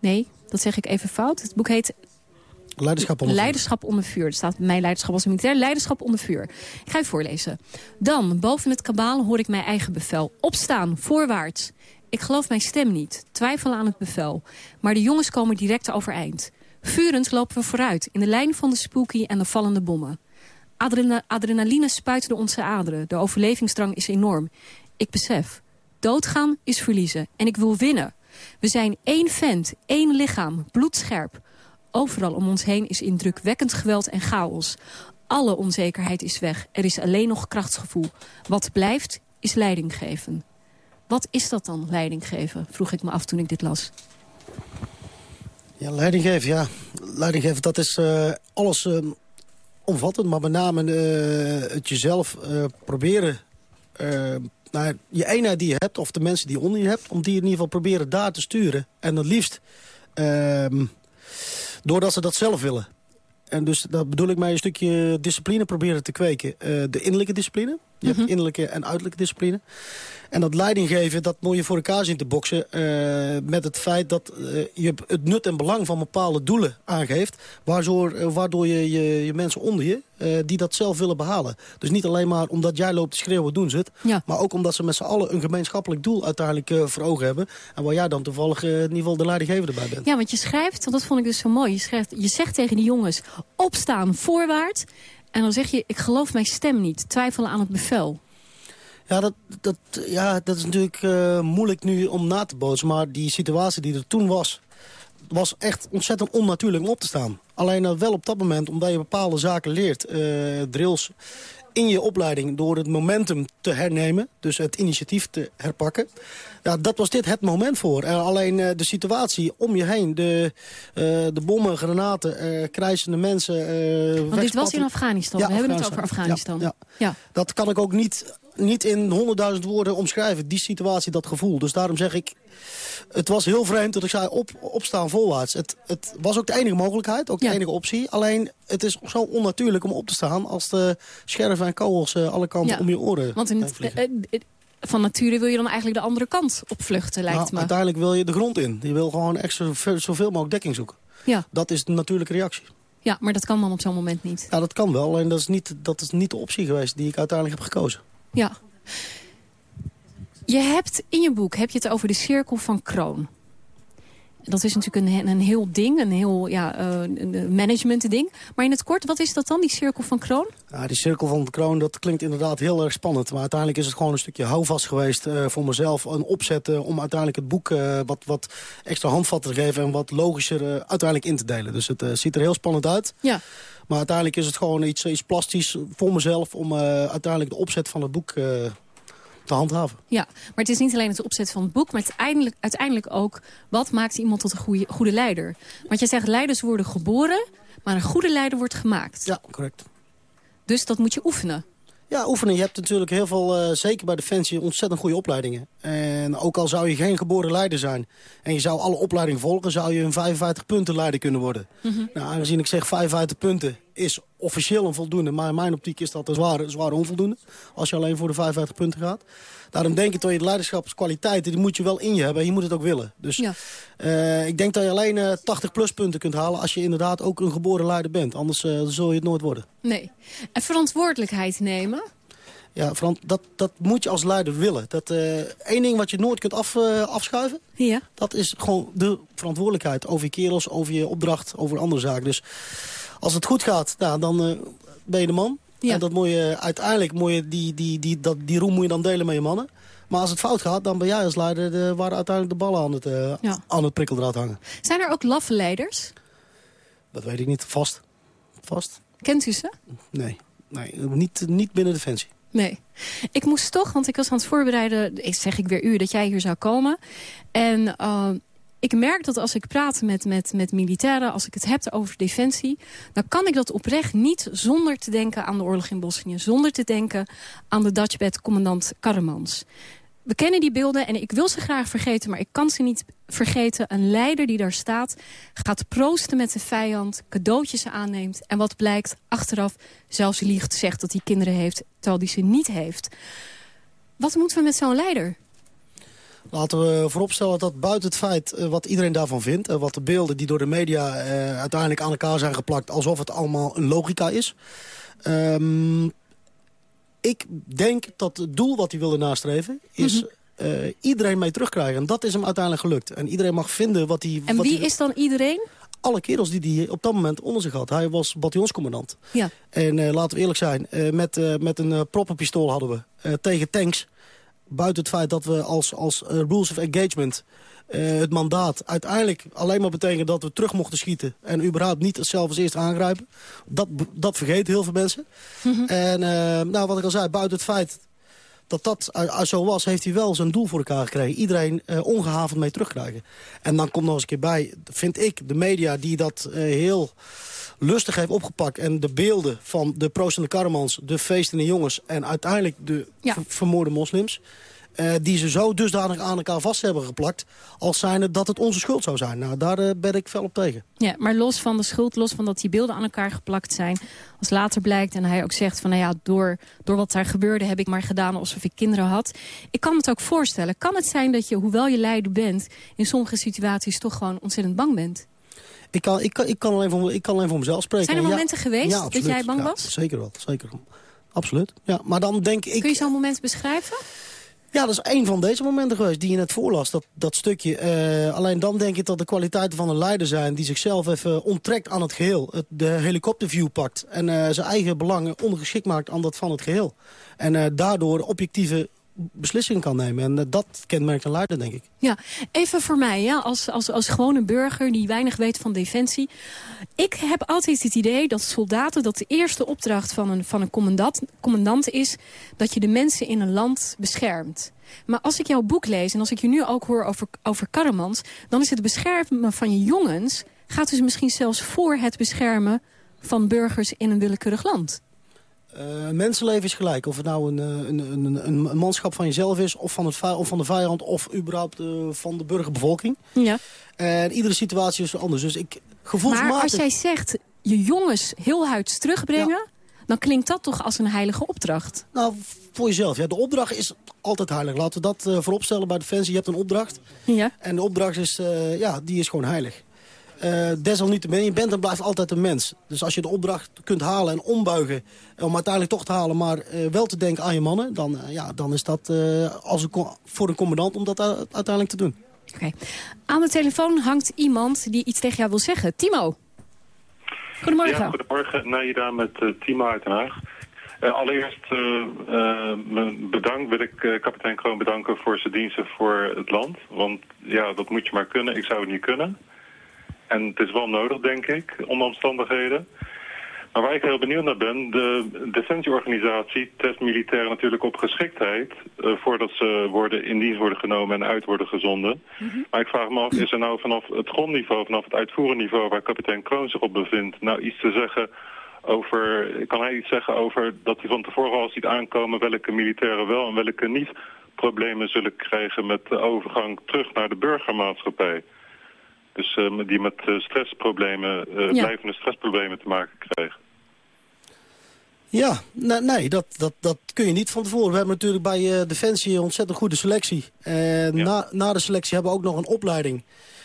Nee, dat zeg ik even fout. Het boek heet... Leiderschap onder vuur. Leiderschap onder vuur. Er staat bij mij leiderschap als militair. Leiderschap onder vuur. Ik ga je voorlezen. Dan, boven het kabaal hoor ik mijn eigen bevel. Opstaan, voorwaarts. Ik geloof mijn stem niet. Twijfel aan het bevel. Maar de jongens komen direct overeind. Vurend lopen we vooruit. In de lijn van de spooky en de vallende bommen. Adrena adrenaline spuit door onze aderen. De overlevingsdrang is enorm. Ik besef, Doodgaan is verliezen. En ik wil winnen. We zijn één vent, één lichaam, bloedscherp. Overal om ons heen is indrukwekkend geweld en chaos. Alle onzekerheid is weg. Er is alleen nog krachtsgevoel. Wat blijft, is leiding geven. Wat is dat dan, leiding geven? Vroeg ik me af toen ik dit las. Ja, leiding geven, ja. Leiding geven, dat is uh, alles uh, omvattend. Maar met name uh, het jezelf proberen naar je eenheid die je hebt, of de mensen die je onder je hebt... om die in ieder geval proberen daar te sturen. En het liefst uh, doordat ze dat zelf willen. En dus dat bedoel ik mij een stukje discipline proberen te kweken. Uh, de innerlijke discipline. Je hebt innerlijke en uiterlijke discipline. En dat leiding geven, dat moet je voor elkaar zien te boksen... Uh, met het feit dat uh, je het nut en belang van bepaalde doelen aangeeft... waardoor, waardoor je, je, je mensen onder je, die dat zelf willen behalen. Dus niet alleen maar omdat jij loopt te schreeuwen, doen ze het. Ja. Maar ook omdat ze met z'n allen een gemeenschappelijk doel uiteindelijk voor ogen hebben. En waar jij dan toevallig in ieder geval de leidinggever erbij bent. Ja, want je schrijft, dat vond ik dus zo mooi... je, schrijft, je zegt tegen die jongens, opstaan, voorwaarts... En dan zeg je, ik geloof mijn stem niet. Twijfelen aan het bevel. Ja, dat, dat, ja, dat is natuurlijk uh, moeilijk nu om na te bootsen. Maar die situatie die er toen was... was echt ontzettend onnatuurlijk om op te staan. Alleen uh, wel op dat moment, omdat je bepaalde zaken leert... Uh, drills in je opleiding door het momentum te hernemen. Dus het initiatief te herpakken. Ja, dat was dit het moment voor. En alleen uh, de situatie om je heen. De, uh, de bommen, granaten, uh, krijzende mensen. Want dit was in Afghanistan. Ja, We hebben het over Afghanistan. Ja, ja. Dat kan ik ook niet, niet in honderdduizend woorden omschrijven. Die situatie, dat gevoel. Dus daarom zeg ik... Het was heel vreemd dat ik zei op, opstaan voorwaarts. Het, het was ook de enige mogelijkheid, ook de enige optie. Alleen het is zo onnatuurlijk om op te staan... als de scherven en kogels alle kanten om je oren Want in het, van nature wil je dan eigenlijk de andere kant opvluchten, lijkt nou, me. Uiteindelijk wil je de grond in. Je wil gewoon echt zoveel, zoveel mogelijk dekking zoeken. Ja. Dat is de natuurlijke reactie. Ja, maar dat kan dan op zo'n moment niet. Ja, dat kan wel. Alleen dat is, niet, dat is niet de optie geweest die ik uiteindelijk heb gekozen. Ja. Je hebt in je boek heb je het over de cirkel van Kroon. Dat is natuurlijk een, een heel ding, een heel ja, uh, management ding. Maar in het kort, wat is dat dan, die cirkel van Kroon? Ja, die cirkel van Kroon, dat klinkt inderdaad heel erg spannend. Maar uiteindelijk is het gewoon een stukje houvast geweest uh, voor mezelf. Een opzet uh, om uiteindelijk het boek uh, wat, wat extra handvatten te geven... en wat logischer uiteindelijk in te delen. Dus het ziet er heel spannend uit. Ja. Maar uiteindelijk is het gewoon iets, iets plastisch voor mezelf... om uiteindelijk de opzet van het boek te handhaven. Ja, maar het is niet alleen het opzet van het boek... maar uiteindelijk, uiteindelijk ook wat maakt iemand tot een goede, goede leider. Want je zegt leiders worden geboren... maar een goede leider wordt gemaakt. Ja, correct. Dus dat moet je oefenen. Ja, oefenen. Je hebt natuurlijk heel veel, uh, zeker bij Defensie, ontzettend goede opleidingen. En ook al zou je geen geboren leider zijn... en je zou alle opleidingen volgen... zou je een 55 punten leider kunnen worden. Mm -hmm. Nou, aangezien ik zeg 55 punten is officieel een voldoende... maar in mijn optiek is dat een zware, zware onvoldoende... als je alleen voor de 55 punten gaat. Daarom denk ik dat je de leiderschapskwaliteiten... die moet je wel in je hebben en je moet het ook willen. Dus ja. uh, ik denk dat je alleen uh, 80 plus punten kunt halen... als je inderdaad ook een geboren leider bent. Anders uh, zul je het nooit worden. Nee. En verantwoordelijkheid nemen... Ja, dat, dat moet je als leider willen. Dat, uh, één ding wat je nooit kunt af, uh, afschuiven... Ja. dat is gewoon de verantwoordelijkheid over je kerels, over je opdracht, over andere zaken. Dus als het goed gaat, nou, dan uh, ben je de man. Ja. En dat moet je, uiteindelijk moet je die, die, die, dat, die roem moet je dan delen met je mannen. Maar als het fout gaat, dan ben jij als leider de, waar uiteindelijk de ballen aan het, ja. aan het prikkeldraad hangen. Zijn er ook laffe leiders? Dat weet ik niet. Vast. Vast. Kent u ze? Nee, nee niet, niet binnen Defensie. Nee. Ik moest toch, want ik was aan het voorbereiden... Zeg ik weer u, dat jij hier zou komen. En uh, ik merk dat als ik praat met, met, met militairen... als ik het heb over defensie... dan kan ik dat oprecht niet zonder te denken aan de oorlog in Bosnië. Zonder te denken aan de Dutchbed-commandant Karremans. We kennen die beelden en ik wil ze graag vergeten... maar ik kan ze niet vergeten. Een leider die daar staat, gaat proosten met de vijand... cadeautjes aanneemt en wat blijkt achteraf... zelfs liegt, zegt dat hij kinderen heeft, terwijl hij ze niet heeft. Wat moeten we met zo'n leider? Laten we vooropstellen dat buiten het feit uh, wat iedereen daarvan vindt... Uh, wat de beelden die door de media uh, uiteindelijk aan elkaar zijn geplakt... alsof het allemaal een logica is... Um, ik denk dat het doel wat hij wilde nastreven... is mm -hmm. uh, iedereen mee terugkrijgen. En dat is hem uiteindelijk gelukt. En iedereen mag vinden wat hij... En wat wie hij... is dan iedereen? Alle kerels die hij op dat moment onder zich had. Hij was bataljonscommandant. Ja. En uh, laten we eerlijk zijn, uh, met, met een proppenpistool hadden we tegen tanks. Buiten het feit dat we als, als rules of engagement... Uh, het mandaat uiteindelijk alleen maar betekent dat we terug mochten schieten... en überhaupt niet zelf als eerst aangrijpen. Dat, dat vergeten heel veel mensen. Mm -hmm. En uh, nou, wat ik al zei, buiten het feit dat dat uh, zo was... heeft hij wel zijn doel voor elkaar gekregen. Iedereen ongehavend mee terugkrijgen. En dan komt nog eens een keer bij, vind ik, de media die dat heel lustig heeft opgepakt. En de beelden van de proostende karremans, de feestende jongens... en uiteindelijk de ja. vermoorde moslims... Uh, die ze zo dusdanig aan elkaar vast hebben geplakt... als zijnde dat het onze schuld zou zijn. Nou, daar uh, ben ik fel op tegen. Ja, maar los van de schuld, los van dat die beelden aan elkaar geplakt zijn... als later blijkt en hij ook zegt van... nou ja, door, door wat daar gebeurde heb ik maar gedaan alsof ik kinderen had. Ik kan me het ook voorstellen. Kan het zijn dat je, hoewel je leider bent... in sommige situaties toch gewoon ontzettend bang bent? Ik kan, ik kan, ik kan, alleen, voor, ik kan alleen voor mezelf spreken. Zijn er momenten ja, geweest ja, dat jij bang ja, was? Zeker wel, zeker. Absoluut. Ja, maar dan denk ik... Kun je zo'n moment beschrijven? Ja, dat is één van deze momenten geweest die je net voorlas, dat, dat stukje. Uh, alleen dan denk ik dat de kwaliteiten van een leider zijn... die zichzelf even onttrekt aan het geheel. Het, de helikopterview pakt en uh, zijn eigen belangen ondergeschikt maakt aan dat van het geheel. En uh, daardoor objectieve beslissingen kan nemen. En dat kenmerkt een leider, denk ik. Ja, even voor mij, ja, als, als, als gewone burger die weinig weet van defensie. Ik heb altijd het idee dat soldaten, dat de eerste opdracht van een, van een commandant, commandant is... dat je de mensen in een land beschermt. Maar als ik jouw boek lees en als ik je nu ook hoor over, over Karremans... dan is het beschermen van je jongens... gaat dus misschien zelfs voor het beschermen van burgers in een willekeurig land. Uh, mensenleven is gelijk. Of het nou een, een, een, een, manschap van jezelf is, of van, het, of van de vijand, of überhaupt uh, van de burgerbevolking. Ja. En iedere situatie is anders. Dus ik gevoelsmatig... Maar als jij zegt, je jongens heel huids terugbrengen... Ja. dan klinkt dat toch als een heilige opdracht? Nou, voor jezelf. Ja, de opdracht is altijd heilig. Laten we dat uh, vooropstellen bij Defensie. Je hebt een opdracht. Ja. En de opdracht is, ja, die is gewoon heilig. Uh, desalniettemin, je bent en blijft altijd een mens. Dus als je de opdracht kunt halen en ombuigen... om uiteindelijk toch te halen, maar uh, wel te denken aan je mannen... dan, uh, ja, dan is dat als een, voor een commandant om dat uiteindelijk te doen. Oké. Okay. Aan de telefoon hangt iemand die iets tegen jou wil zeggen. Timo. Goedemorgen. Ja, goedemorgen. Naida met Timo uit Den Haag. allereerst bedankt, wil ik kapitein Kroon bedanken voor zijn diensten voor het land. Want ja, dat moet je maar kunnen. Ik zou het niet kunnen. En het is wel nodig, denk ik, onder omstandigheden. Maar waar ik heel benieuwd naar ben, de defensieorganisatie test militairen natuurlijk op geschiktheid... Uh, voordat ze worden, in dienst worden genomen en uit worden gezonden. Mm -hmm. Maar ik vraag me af, is er nou vanaf het grondniveau, vanaf het uitvoerend niveau... waar kapitein Kroon zich op bevindt, nou iets te zeggen over... Kan hij iets zeggen over dat hij van tevoren al ziet aankomen... welke militairen wel en welke niet problemen zullen krijgen... met de overgang terug naar de burgermaatschappij? Dus uh, die met uh, stressproblemen, uh, ja. blijvende stressproblemen te maken krijgen. Ja, nee, nee dat, dat, dat kun je niet van tevoren. We hebben natuurlijk bij Defensie een ontzettend goede selectie. En ja. na, na de selectie hebben we ook nog een opleiding.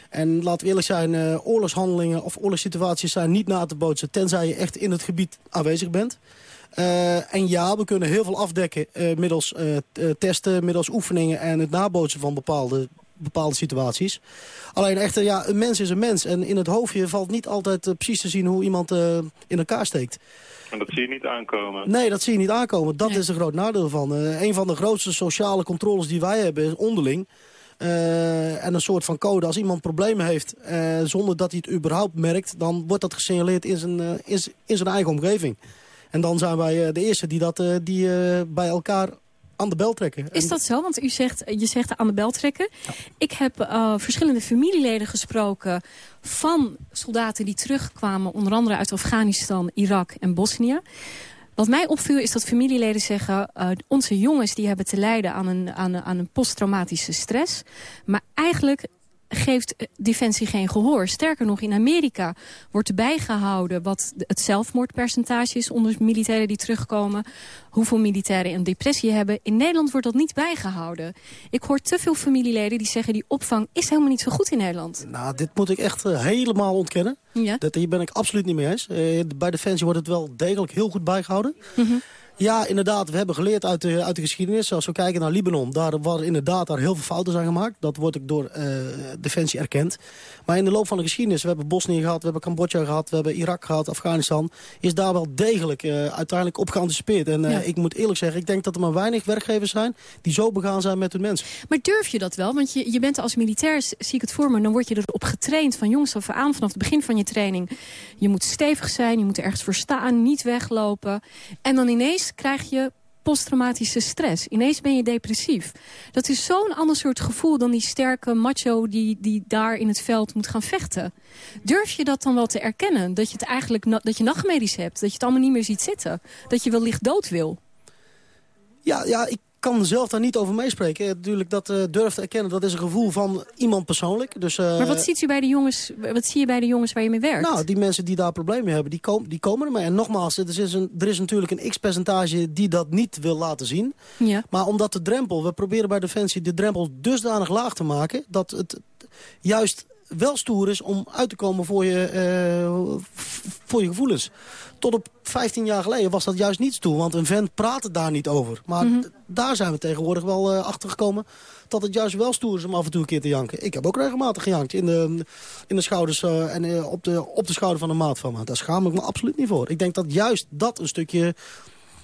En laten we eerlijk zijn, oorlogshandelingen of oorlogssituaties zijn niet na te bootsen... tenzij je echt in het gebied aanwezig bent. Uh, en ja, we kunnen heel veel afdekken uh, middels uh, testen, middels oefeningen... en het nabootsen van bepaalde, bepaalde situaties. Alleen echter, ja, een mens is een mens. En in het hoofdje valt niet altijd precies te zien hoe iemand in elkaar steekt. En dat zie je niet aankomen? Nee, dat zie je niet aankomen. Dat nee. is een groot nadeel van. een van de grootste sociale controles die wij hebben is onderling... Uh, en een soort van code. Als iemand problemen heeft uh, zonder dat hij het überhaupt merkt... dan wordt dat gesignaleerd in zijn, uh, in, in zijn eigen omgeving. En dan zijn wij eh, de eerste die, dat, eh, die eh, bij elkaar aan de bel trekken. Is dat zo? Want u zegt, je zegt aan de bel trekken. Ik heb uh, verschillende familieleden gesproken van soldaten die terugkwamen... onder andere uit Afghanistan, Irak en Bosnië. Wat mij opviel is dat familieleden zeggen... Uh, onze jongens die hebben te lijden aan een, aan, aan een posttraumatische stress. Maar eigenlijk geeft Defensie geen gehoor. Sterker nog, in Amerika wordt erbij gehouden wat het zelfmoordpercentage is onder militairen die terugkomen. Hoeveel militairen een depressie hebben. In Nederland wordt dat niet bijgehouden. Ik hoor te veel familieleden die zeggen die opvang is helemaal niet zo goed in Nederland. Nou, dit moet ik echt uh, helemaal ontkennen. Ja? Dat, hier ben ik absoluut niet mee eens. Uh, bij Defensie wordt het wel degelijk heel goed bijgehouden. Mm -hmm. Ja, inderdaad. We hebben geleerd uit de, uit de geschiedenis. Als we kijken naar Libanon, daar waar inderdaad daar heel veel fouten zijn gemaakt. Dat wordt ook door uh, Defensie erkend. Maar in de loop van de geschiedenis, we hebben Bosnië gehad, we hebben Cambodja gehad, we hebben Irak gehad, Afghanistan. Is daar wel degelijk uh, uiteindelijk op geanticipeerd. En uh, ja. ik moet eerlijk zeggen, ik denk dat er maar weinig werkgevers zijn die zo begaan zijn met hun mensen. Maar durf je dat wel? Want je, je bent als militair, zie ik het voor me, dan word je erop getraind van jongs af aan, vanaf het begin van je training. Je moet stevig zijn, je moet er ergens voor staan, niet weglopen. En dan ineens krijg je posttraumatische stress. Ineens ben je depressief. Dat is zo'n ander soort gevoel dan die sterke macho die, die daar in het veld moet gaan vechten. Durf je dat dan wel te erkennen? Dat je het eigenlijk dat je nachtmerries hebt, dat je het allemaal niet meer ziet zitten. Dat je wellicht dood wil. Ja, ja ik kan zelf daar niet over meespreken. Natuurlijk, dat uh, durf te erkennen, dat is een gevoel van iemand persoonlijk. Dus, uh, maar wat, ziet u bij de jongens, wat zie je bij de jongens waar je mee werkt? Nou, die mensen die daar problemen mee hebben, die, kom, die komen ermee. En nogmaals, er is, een, er is natuurlijk een x-percentage die dat niet wil laten zien. Ja. Maar omdat de drempel, we proberen bij Defensie de drempel dusdanig laag te maken... dat het juist wel stoer is om uit te komen voor je, uh, voor je gevoelens. Tot op 15 jaar geleden was dat juist niet stoer, want een vent praatte daar niet over. Maar Mhm. mm -hmm. daar zijn we tegenwoordig wel uh, achter gekomen dat het juist wel stoer is om af en toe een keer te janken. Ik heb ook regelmatig gejankt in de, in de schouders uh, en op, de, op de schouder van een maat van me. Daar schaam ik me absoluut niet voor. Ik denk dat juist dat een stukje,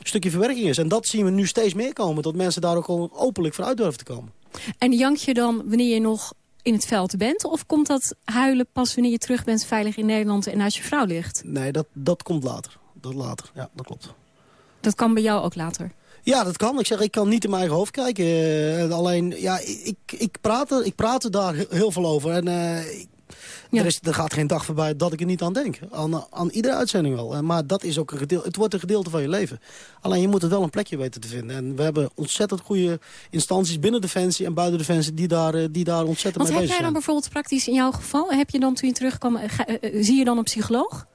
stukje verwerking is. En dat zien we nu steeds meer komen, dat mensen daar ook openlijk voor uit durven te komen. En jank je dan wanneer je nog in het veld bent? Of komt dat huilen pas wanneer je terug bent veilig in Nederland en naast je vrouw ligt? Nee, dat, dat komt later. Dat later, ja, dat klopt. Dat kan bij jou ook later? Ja, dat kan. Ik zeg, ik kan niet in mijn eigen hoofd kijken. Uh, alleen, ja, ik, ik, praat er, ik praat er daar heel veel over. En uh, ik, ja. er, is, er gaat geen dag voorbij dat ik er niet aan denk. Aan, aan iedere uitzending wel. Maar dat is ook een gedeelte, het wordt een gedeelte van je leven. Alleen je moet het wel een plekje weten te vinden. En we hebben ontzettend goede instanties binnen Defensie en buiten Defensie... die daar, die daar ontzettend Want mee bezig zijn. heb jij dan bijvoorbeeld praktisch in jouw geval... heb je dan toen je terugkwam, ga, uh, zie je dan een psycholoog?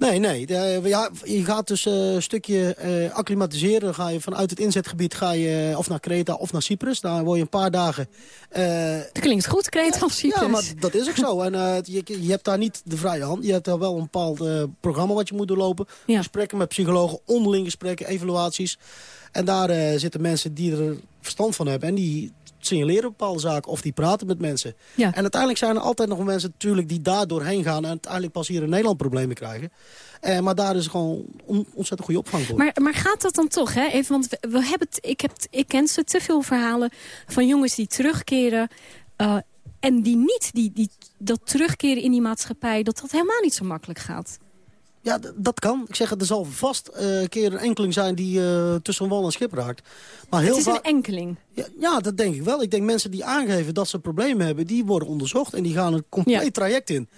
Nee, nee. De, ja, je gaat dus uh, een stukje uh, acclimatiseren. Dan ga je vanuit het inzetgebied ga je of naar Kreta of naar Cyprus. Daar word je een paar dagen... Uh, dat klinkt goed, Kreta of Cyprus. Ja, maar dat is ook zo. En je, je hebt daar niet de vrije hand. Je hebt daar wel een bepaald programma wat je moet doorlopen. Ja. Gesprekken met psychologen, onderling gesprekken, evaluaties. En daar zitten mensen die er verstand van hebben. En die signaleren bepaalde zaken of die praten met mensen. Ja. En uiteindelijk zijn er altijd nog mensen natuurlijk die daar doorheen gaan... en uiteindelijk pas hier in Nederland problemen krijgen. Eh, maar daar is gewoon on ontzettend goede opvang voor. Maar, maar gaat dat dan toch? Hè? Even, want we, we hebben het, ik, heb, ik ken ze te veel verhalen van jongens die terugkeren... Uh, en die niet, die, die, dat terugkeren in die maatschappij... dat dat helemaal niet zo makkelijk gaat. Ja, dat kan. Ik zeg, er zal vast uh, een keer een enkeling zijn die uh, tussen wal en schip raakt. Maar heel het is een enkeling. Ja, ja, dat denk ik wel. Ik denk mensen die aangeven dat ze problemen hebben... die worden onderzocht en die gaan een compleet ja. traject in.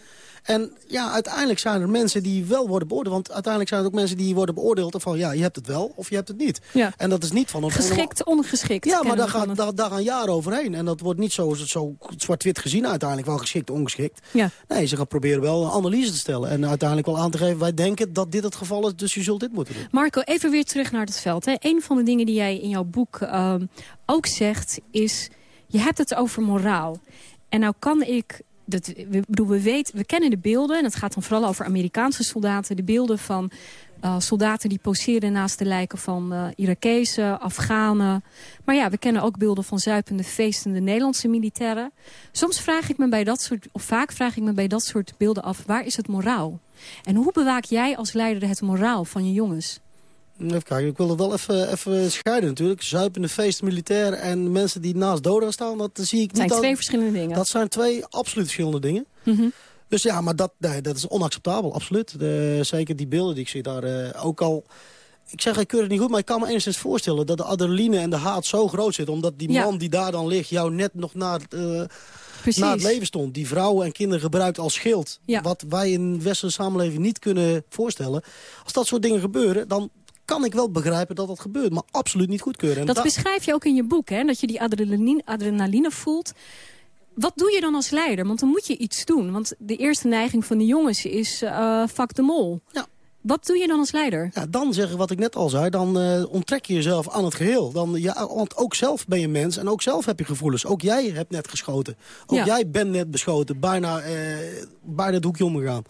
En ja, uiteindelijk zijn er mensen die wel worden beoordeeld. Want uiteindelijk zijn er ook mensen die worden beoordeeld van... ja, je hebt het wel of je hebt het niet. Ja. En dat is niet van... Een, Geschikt, ongeschikt. Ja, maar daar gaan, daar, daar gaan jaren overheen. En dat wordt niet zo, zo zwart-wit gezien uiteindelijk. Wel geschikt, ongeschikt. Ja. Nee, ze gaan proberen wel een analyse te stellen. En uiteindelijk wel aan te geven... wij denken dat dit het geval is, dus je zult dit moeten doen. Marco, even weer terug naar het veld. Hè. Een van de dingen die jij in jouw boek uh, ook zegt is... je hebt het over moraal. En nou kan ik dat, we, bedoel, we, weten, we kennen de beelden, en het gaat dan vooral over Amerikaanse soldaten... de beelden van uh, soldaten die poseren naast de lijken van uh, Irakezen, Afghanen. Maar ja, we kennen ook beelden van zuipende, feestende Nederlandse militairen. Soms vraag ik me bij dat soort, of vaak vraag ik me bij dat soort beelden af... waar is het moraal? En hoe bewaak jij als leider het moraal van je jongens? Even kijken, ik wil het wel even, even scheiden natuurlijk. Zuipende feest, militair en mensen die naast doden staan, dat zie ik niet. Dat zijn twee verschillende dingen. Dat zijn twee absoluut verschillende dingen. Mm -hmm. Dus ja, maar dat, nee, dat is onacceptabel, absoluut. De, zeker die beelden die ik zie daar. eh, ook al, ik zeg, ik keur het niet goed, maar ik kan me enigszins voorstellen... dat de adrenaline en de haat zo groot zit. Omdat die Ja. man die daar dan ligt jou net nog na eh, na het leven stond. Die vrouwen en kinderen gebruikt als schild. Wat wij in de westerse samenleving niet kunnen voorstellen. Als dat soort dingen gebeuren, dan kan ik wel begrijpen dat dat gebeurt. Maar absoluut niet goedkeuren. En Dat da- beschrijf je ook in je boek, hè? dat je die adrenaline, adrenaline voelt. Wat doe je dan als leider? Want dan moet je iets doen. Want de eerste neiging van de jongens is eh fuck de mol. Ja. Wat doe je dan als leider? Ja, dan zeggen wat ik net al zei, dan eh, onttrek je jezelf aan het geheel. Dan, ja, want ook zelf ben je mens en ook zelf heb je gevoelens. Ook jij hebt net geschoten. Ook Ja. jij bent net beschoten, bijna, eh, bijna het hoekje omgegaan.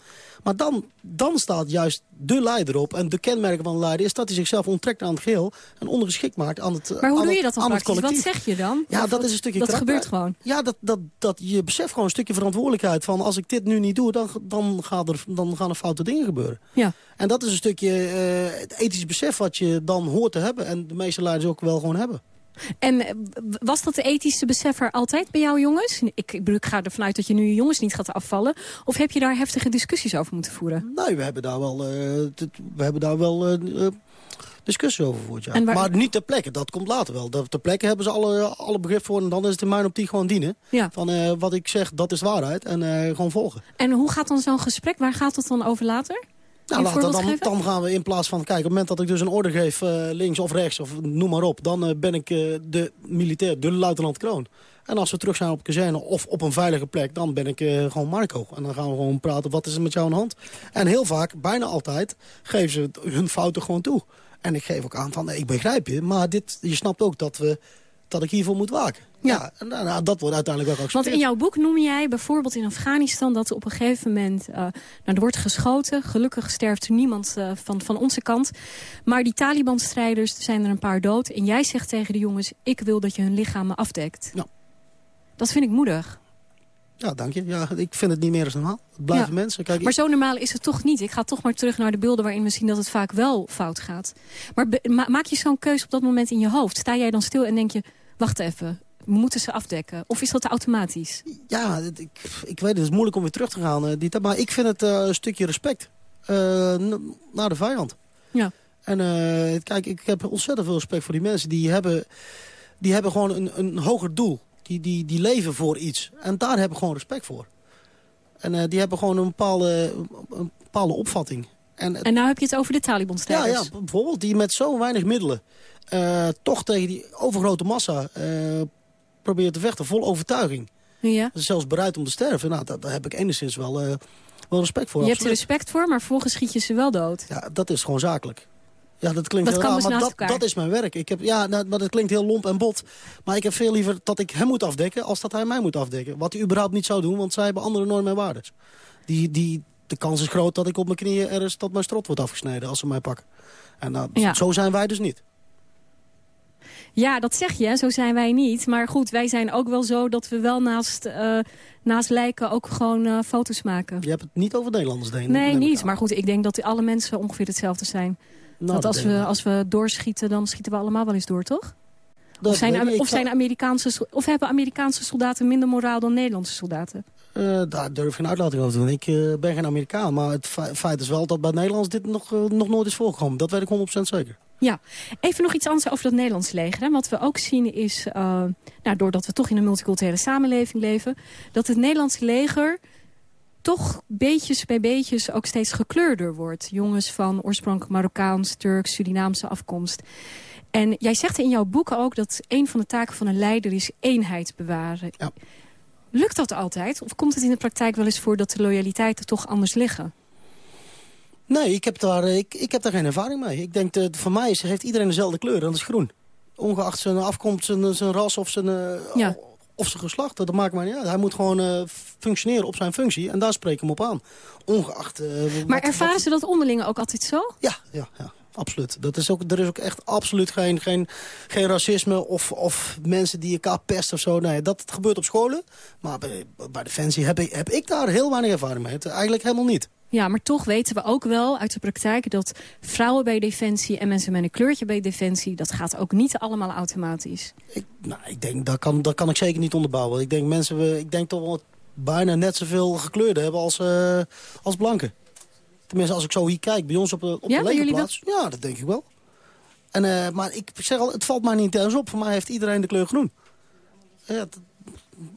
Maar dan, dan staat juist de leider op. En de kenmerken van de leider is dat hij zichzelf onttrekt aan het geheel... en ondergeschikt maakt aan het Maar hoe aan doe je dat dan praktisch? Wat zeg je dan? Ja, Of dat is een stukje Dat gebeurt gewoon. Ja, dat, dat, dat je beseft gewoon een stukje verantwoordelijkheid. Van als ik dit nu niet doe, dan, dan, gaat er, dan gaan er foute dingen gebeuren. Ja. En dat is een stukje eh, het ethische besef wat je dan hoort te hebben. En de meeste leiders ook wel gewoon hebben. En eh, was dat de ethische besef er altijd bij jou jongens? Ik, ik, ga ervan uit dat je nu je jongens niet gaat afvallen. Of heb je daar heftige discussies over moeten voeren? Nee, we hebben daar wel, dit- we hebben daar wel discussies over gevoerd. Ja. Waar- Maar niet ter plekke, dat komt later wel. Dat- Ter plekke hebben ze alle, alle begrip voor. En dan is het in mijn optiek gewoon dienen. Ja. Van wat ik zeg, dat is waarheid. En gewoon volgen. En hoe gaat dan zo'n gesprek? Waar gaat het dan over later? Nou, dan, dan gaan we in plaats van, kijk, op het moment dat ik dus een orde geef, eh, links of rechts, of noem maar op, dan eh, ben ik eh, de militair, de luitenant Kroon. En als we terug zijn op kazerne of op een veilige plek, dan ben ik gewoon Marco. En dan gaan we gewoon praten, wat is er met jou aan de hand? En heel vaak, bijna altijd, geven ze hun fouten gewoon toe. En ik geef ook aan van, nee, ik begrijp je, maar dit, je snapt ook dat, we, dat ik hiervoor moet waken. Ja, nou, nou, dat wordt uiteindelijk wel Want geaccepteerd. in jouw boek noem jij bijvoorbeeld in Afghanistan... dat er op een gegeven moment eh, nou, er wordt geschoten. Gelukkig sterft er niemand eh, van, van onze kant. Maar die Taliban-strijders, er zijn er een paar dood. En jij zegt tegen de jongens, ik wil dat je hun lichamen afdekt. Ja. Dat vind ik moedig. Ja, dank je. Ja, ik vind het niet meer als normaal. Het blijven Ja. mensen. Kijk, Maar zo normaal is het toch niet. Ik ga toch maar terug naar de beelden waarin we zien dat het vaak wel fout gaat. Maar ma- maak je zo'n keuze op dat moment in je hoofd? Sta jij dan stil en denk je, wacht even, we moeten ze afdekken? Of is dat automatisch? Ja, ik, ik weet het, het is moeilijk om weer terug te gaan. eh, die maar ik vind het eh, een stukje respect eh, naar de vijand. Ja. En kijk, ik heb ontzettend veel respect voor die mensen. Die hebben, die hebben gewoon een, een hoger doel. Die, die, die leven voor iets. En daar heb ik gewoon respect voor. En die hebben gewoon een bepaalde, een bepaalde opvatting. En, En nou heb je het over de ja, Taliban-strijders. ja, bijvoorbeeld die met zo weinig middelen... eh, toch tegen die overgrote massa eh proberen te vechten. Vol overtuiging. Ja. Zelfs bereid om te sterven. Nou, daar, daar heb ik enigszins wel, eh, wel respect voor. Je hebt er respect voor, maar vervolgens schiet je ze wel dood. Ja, dat is gewoon zakelijk. Ja, dat klinkt Dat heel raar, dus maar dat, elkaar. dat is mijn werk. Ik heb, ja, nou, maar dat klinkt heel lomp en bot. Maar ik heb veel liever dat ik hem moet afdekken... als dat hij mij moet afdekken. Wat hij überhaupt niet zou doen, want zij hebben andere normen en waarden. Die, die, de kans is groot dat ik op mijn knieën ergens... dat mijn strot wordt afgesneden als ze mij pakken. En nou, Ja. zo zijn wij dus niet. Ja, dat zeg je, zo zijn wij niet. Maar goed, wij zijn ook wel zo dat we wel naast, eh, naast lijken ook gewoon eh, foto's maken. Je hebt het niet over Nederlanders, denk ik. Nee, niet. Maar goed, ik denk dat alle mensen ongeveer hetzelfde zijn. Nou, Want dat als we, als we doorschieten, dan schieten we allemaal wel eens door, toch? Dat Of zijn, of, zijn Amerikaanse, of hebben Amerikaanse soldaten minder moraal dan Nederlandse soldaten? Eh, daar durf ik geen uitlating over te doen. Ik eh, ben geen Amerikaan. Maar het fe- feit is wel dat bij Nederlands dit nog, eh, nog nooit is voorgekomen. Dat weet ik 100% zeker. Ja, even nog iets anders over dat Nederlands leger. Hè. Wat we ook zien is, nou, doordat we toch in een multiculturele samenleving leven... dat het Nederlands leger toch beetjes bij beetjes ook steeds gekleurder wordt. Jongens van oorspronkelijk Marokkaans, Turks, Surinaamse afkomst. En jij zegt in jouw boek ook dat een van de taken van een leider is eenheid bewaren. Lukt dat altijd? Of komt het in de praktijk wel eens voor dat de loyaliteiten toch anders liggen? Nee, ik heb daar, eh, ik, ik heb daar geen ervaring mee. Ik denk, dat voor mij is, heeft iedereen dezelfde kleur. En dat is groen. Ongeacht zijn afkomst, zijn, zijn ras of zijn, eh, Ja. of zijn geslacht. Dat maakt mij niet uit. Hij moet gewoon eh, functioneren op zijn functie. En daar spreek ik hem op aan. Ongeacht... eh, Maar wat- ervaren wat- ze dat onderling ook altijd zo? Ja, ja, ja. Absoluut. Dat is ook, er is ook echt absoluut geen, geen, geen racisme of, of mensen die elkaar pesten of zo. Nee, dat gebeurt op scholen. Maar bij, bij Defensie heb ik, heb ik daar heel weinig ervaring mee. Eigenlijk helemaal niet. Ja, maar toch weten we ook wel uit de praktijk dat vrouwen bij Defensie en mensen met een kleurtje bij Defensie, dat gaat ook niet allemaal automatisch. Nou, ik denk, dat kan, dat kan ik zeker niet onderbouwen. Ik denk, mensen, we, ik denk toch wel bijna net zoveel gekleurden hebben als, uh, als blanken. Tenminste, als ik zo hier kijk, bij ons op, de, op ja, de legerplaats. Ja, dat denk ik wel. En, uh, maar ik zeg al, het valt mij niet eens op. Voor mij heeft iedereen de kleur groen. Ja, dat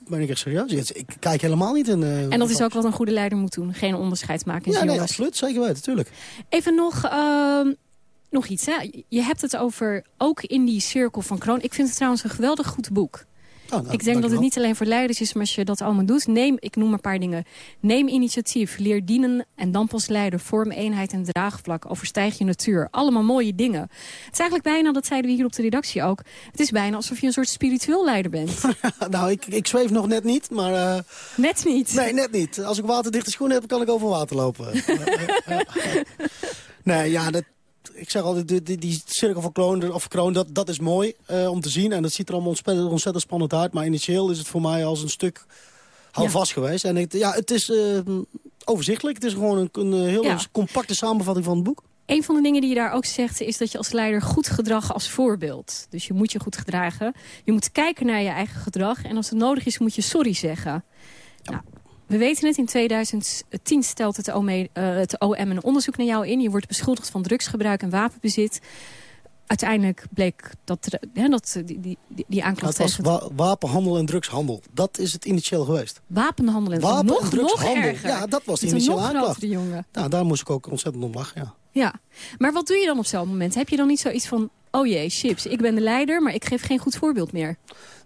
ben ik echt serieus. Ik kijk helemaal niet in... Uh, en dat is ook wat een goede leider moet doen. Geen onderscheid maken in Ja, nee, absoluut. Zeker weten, natuurlijk. Even nog... Uh, nog iets, hè? Je hebt het over, ook in die cirkel van Kroon. Ik vind het trouwens een geweldig goed boek. Oh, nou, ik denk dat het niet alleen voor leiders is, maar als je dat allemaal doet... neem, ik noem een paar dingen. Neem initiatief, leer dienen en dan pas leider. Vorm eenheid en draagvlak, overstijg je natuur. Allemaal mooie dingen. Het is eigenlijk bijna, dat zeiden we hier op de redactie ook... het is bijna alsof je een soort spiritueel leider bent. nou, ik, ik zweef nog net niet, maar... Uh... Net niet? Nee, net niet. Als ik waterdichte schoenen heb, kan ik over water lopen. nee, ja, dat, ik zeg altijd, die, die, die cirkel van Kroon, of Kroon dat, dat is mooi uh, om te zien. En dat ziet er allemaal ontzettend, ontzettend spannend uit. Maar initieel is het voor mij als een stuk houvast ja. geweest. En ik, ja, het is uh, overzichtelijk. Het is gewoon een, een heel ja. compacte samenvatting van het boek. Een van de dingen die je daar ook zegt is dat je als leider goed gedrag als voorbeeld. Dus je moet je goed gedragen. Je moet kijken naar je eigen gedrag. En als het nodig is moet je sorry zeggen. Ja. Nou, we weten het, in 2010 stelt het OM, uh, het OM een onderzoek naar jou in. Je wordt beschuldigd van drugsgebruik en wapenbezit. Uiteindelijk bleek dat, hè, dat die, die, die aanklacht... Het was wa wapenhandel en drugshandel. Dat is het initieel geweest. Wapenhandel en, Wapen nog, en drugshandel. Nog erger. Ja, dat was de initiële aanklacht. jongen. Nou, daar moest ik ook ontzettend om lachen, ja. Ja, maar wat doe je dan op zo'n moment? Heb je dan niet zoiets van... oh jee, chips, ik ben de leider, maar ik geef geen goed voorbeeld meer?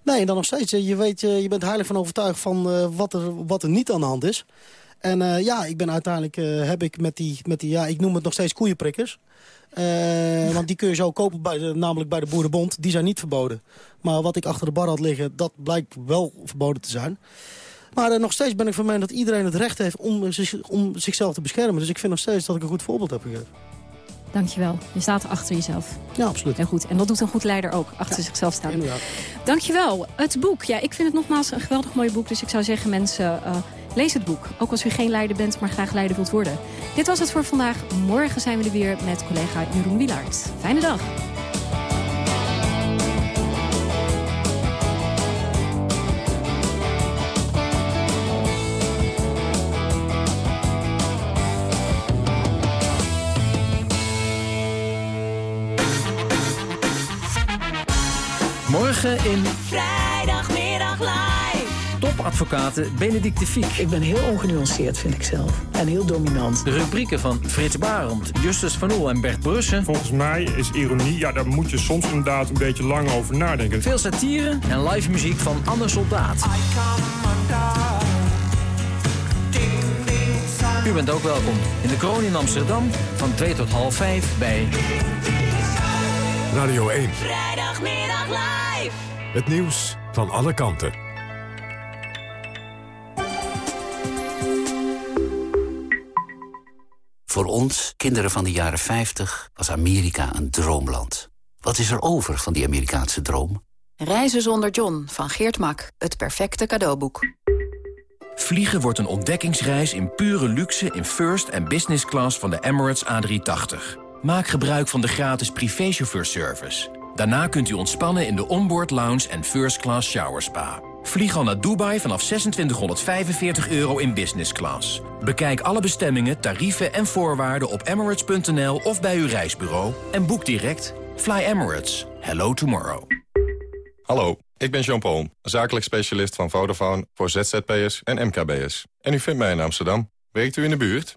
Nee, dan nog steeds. Je, weet, je bent heilig van overtuigd van uh, wat, er, wat er niet aan de hand is. En uh, ja, ik ben uiteindelijk, uh, heb ik met die, met die, ja, ik noem het nog steeds koeienprikkers. want die kun je zo kopen, bij namelijk bij de Boerenbond. Die zijn niet verboden. Maar wat ik achter de bar had liggen, dat blijkt wel verboden te zijn. Maar nog steeds ben ik van mening dat iedereen het recht heeft om, om zichzelf te beschermen. Dus ik vind nog steeds dat ik een goed voorbeeld heb gegeven. Dankjewel. Je staat achter jezelf. Ja, absoluut. En goed. En dat doet een goed leider ook, achter ja, zichzelf staan. Inderdaad. Dankjewel. Het boek. Ja, ik vind het nogmaals een geweldig mooi boek. Dus ik zou zeggen, mensen, uh, lees het boek. Ook als u geen leider bent, maar graag leider wilt worden. Dit was het voor vandaag. Morgen zijn we er weer met collega Jeroen Wielaert. Fijne dag. Morgen in... Vrijdagmiddag live. Topadvocaten Benedicte Fiek. Ik ben heel ongenuanceerd, vind ik zelf. En heel dominant. De rubrieken van Frits Barend, Justus van Oel en Bert Brussen. Volgens mij is ironie, ja, daar moet je soms inderdaad een beetje lang over nadenken. Veel satire en live muziek van Anne Soldaat. U bent ook welkom in de kroon in Amsterdam van 2 tot half 5 bij... Radio 1. Het nieuws van alle kanten. Voor ons, kinderen van de jaren 50, was Amerika een droomland. Wat is er over van die Amerikaanse droom? Reizen zonder John van Geert Mak. Het perfecte cadeauboek. Vliegen wordt een ontdekkingsreis in pure luxe in first en business class van de Emirates A380. Maak gebruik van de gratis privéchauffeurservice. Daarna kunt u ontspannen in de onboard lounge en first class shower spa. Vlieg al naar Dubai vanaf 2645 euro in business class. Bekijk alle bestemmingen, tarieven en voorwaarden op emirates.nl of bij uw reisbureau. En boek direct. Fly Emirates. Hello tomorrow. Hallo, ik ben Jean-Paul, zakelijk specialist van Vodafone voor ZZP'ers en MKB'ers. En u vindt mij in Amsterdam. Werkt u in de buurt?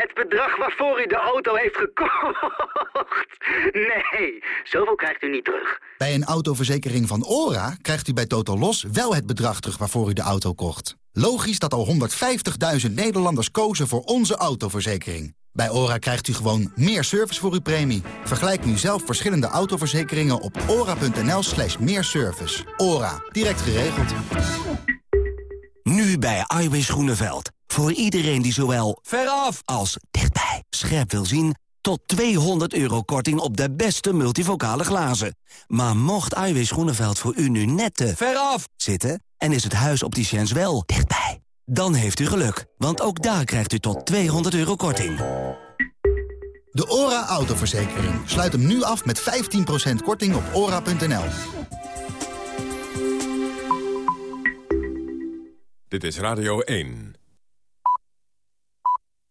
Het bedrag waarvoor u de auto heeft gekocht. Nee, zoveel krijgt u niet terug. Bij een autoverzekering van ORA krijgt u bij Total Los wel het bedrag terug waarvoor u de auto kocht. Logisch dat al 150.000 Nederlanders kozen voor onze autoverzekering. Bij ORA krijgt u gewoon meer service voor uw premie. Vergelijk nu zelf verschillende autoverzekeringen op ora.nl slash meer service. ORA, direct geregeld. Nu bij Iwis Groeneveld. Voor iedereen die zowel veraf als dichtbij scherp wil zien... Tot 200 euro korting op de beste multivocale glazen. Maar mocht Aiwis Groeneveld voor u nu net te veraf zitten... en is het huis opticiens wel dichtbij... dan heeft u geluk, want ook daar krijgt u tot 200 euro korting. De ORA autoverzekering. Sluit hem nu af met 15% korting op ora.nl. Dit is Radio 1.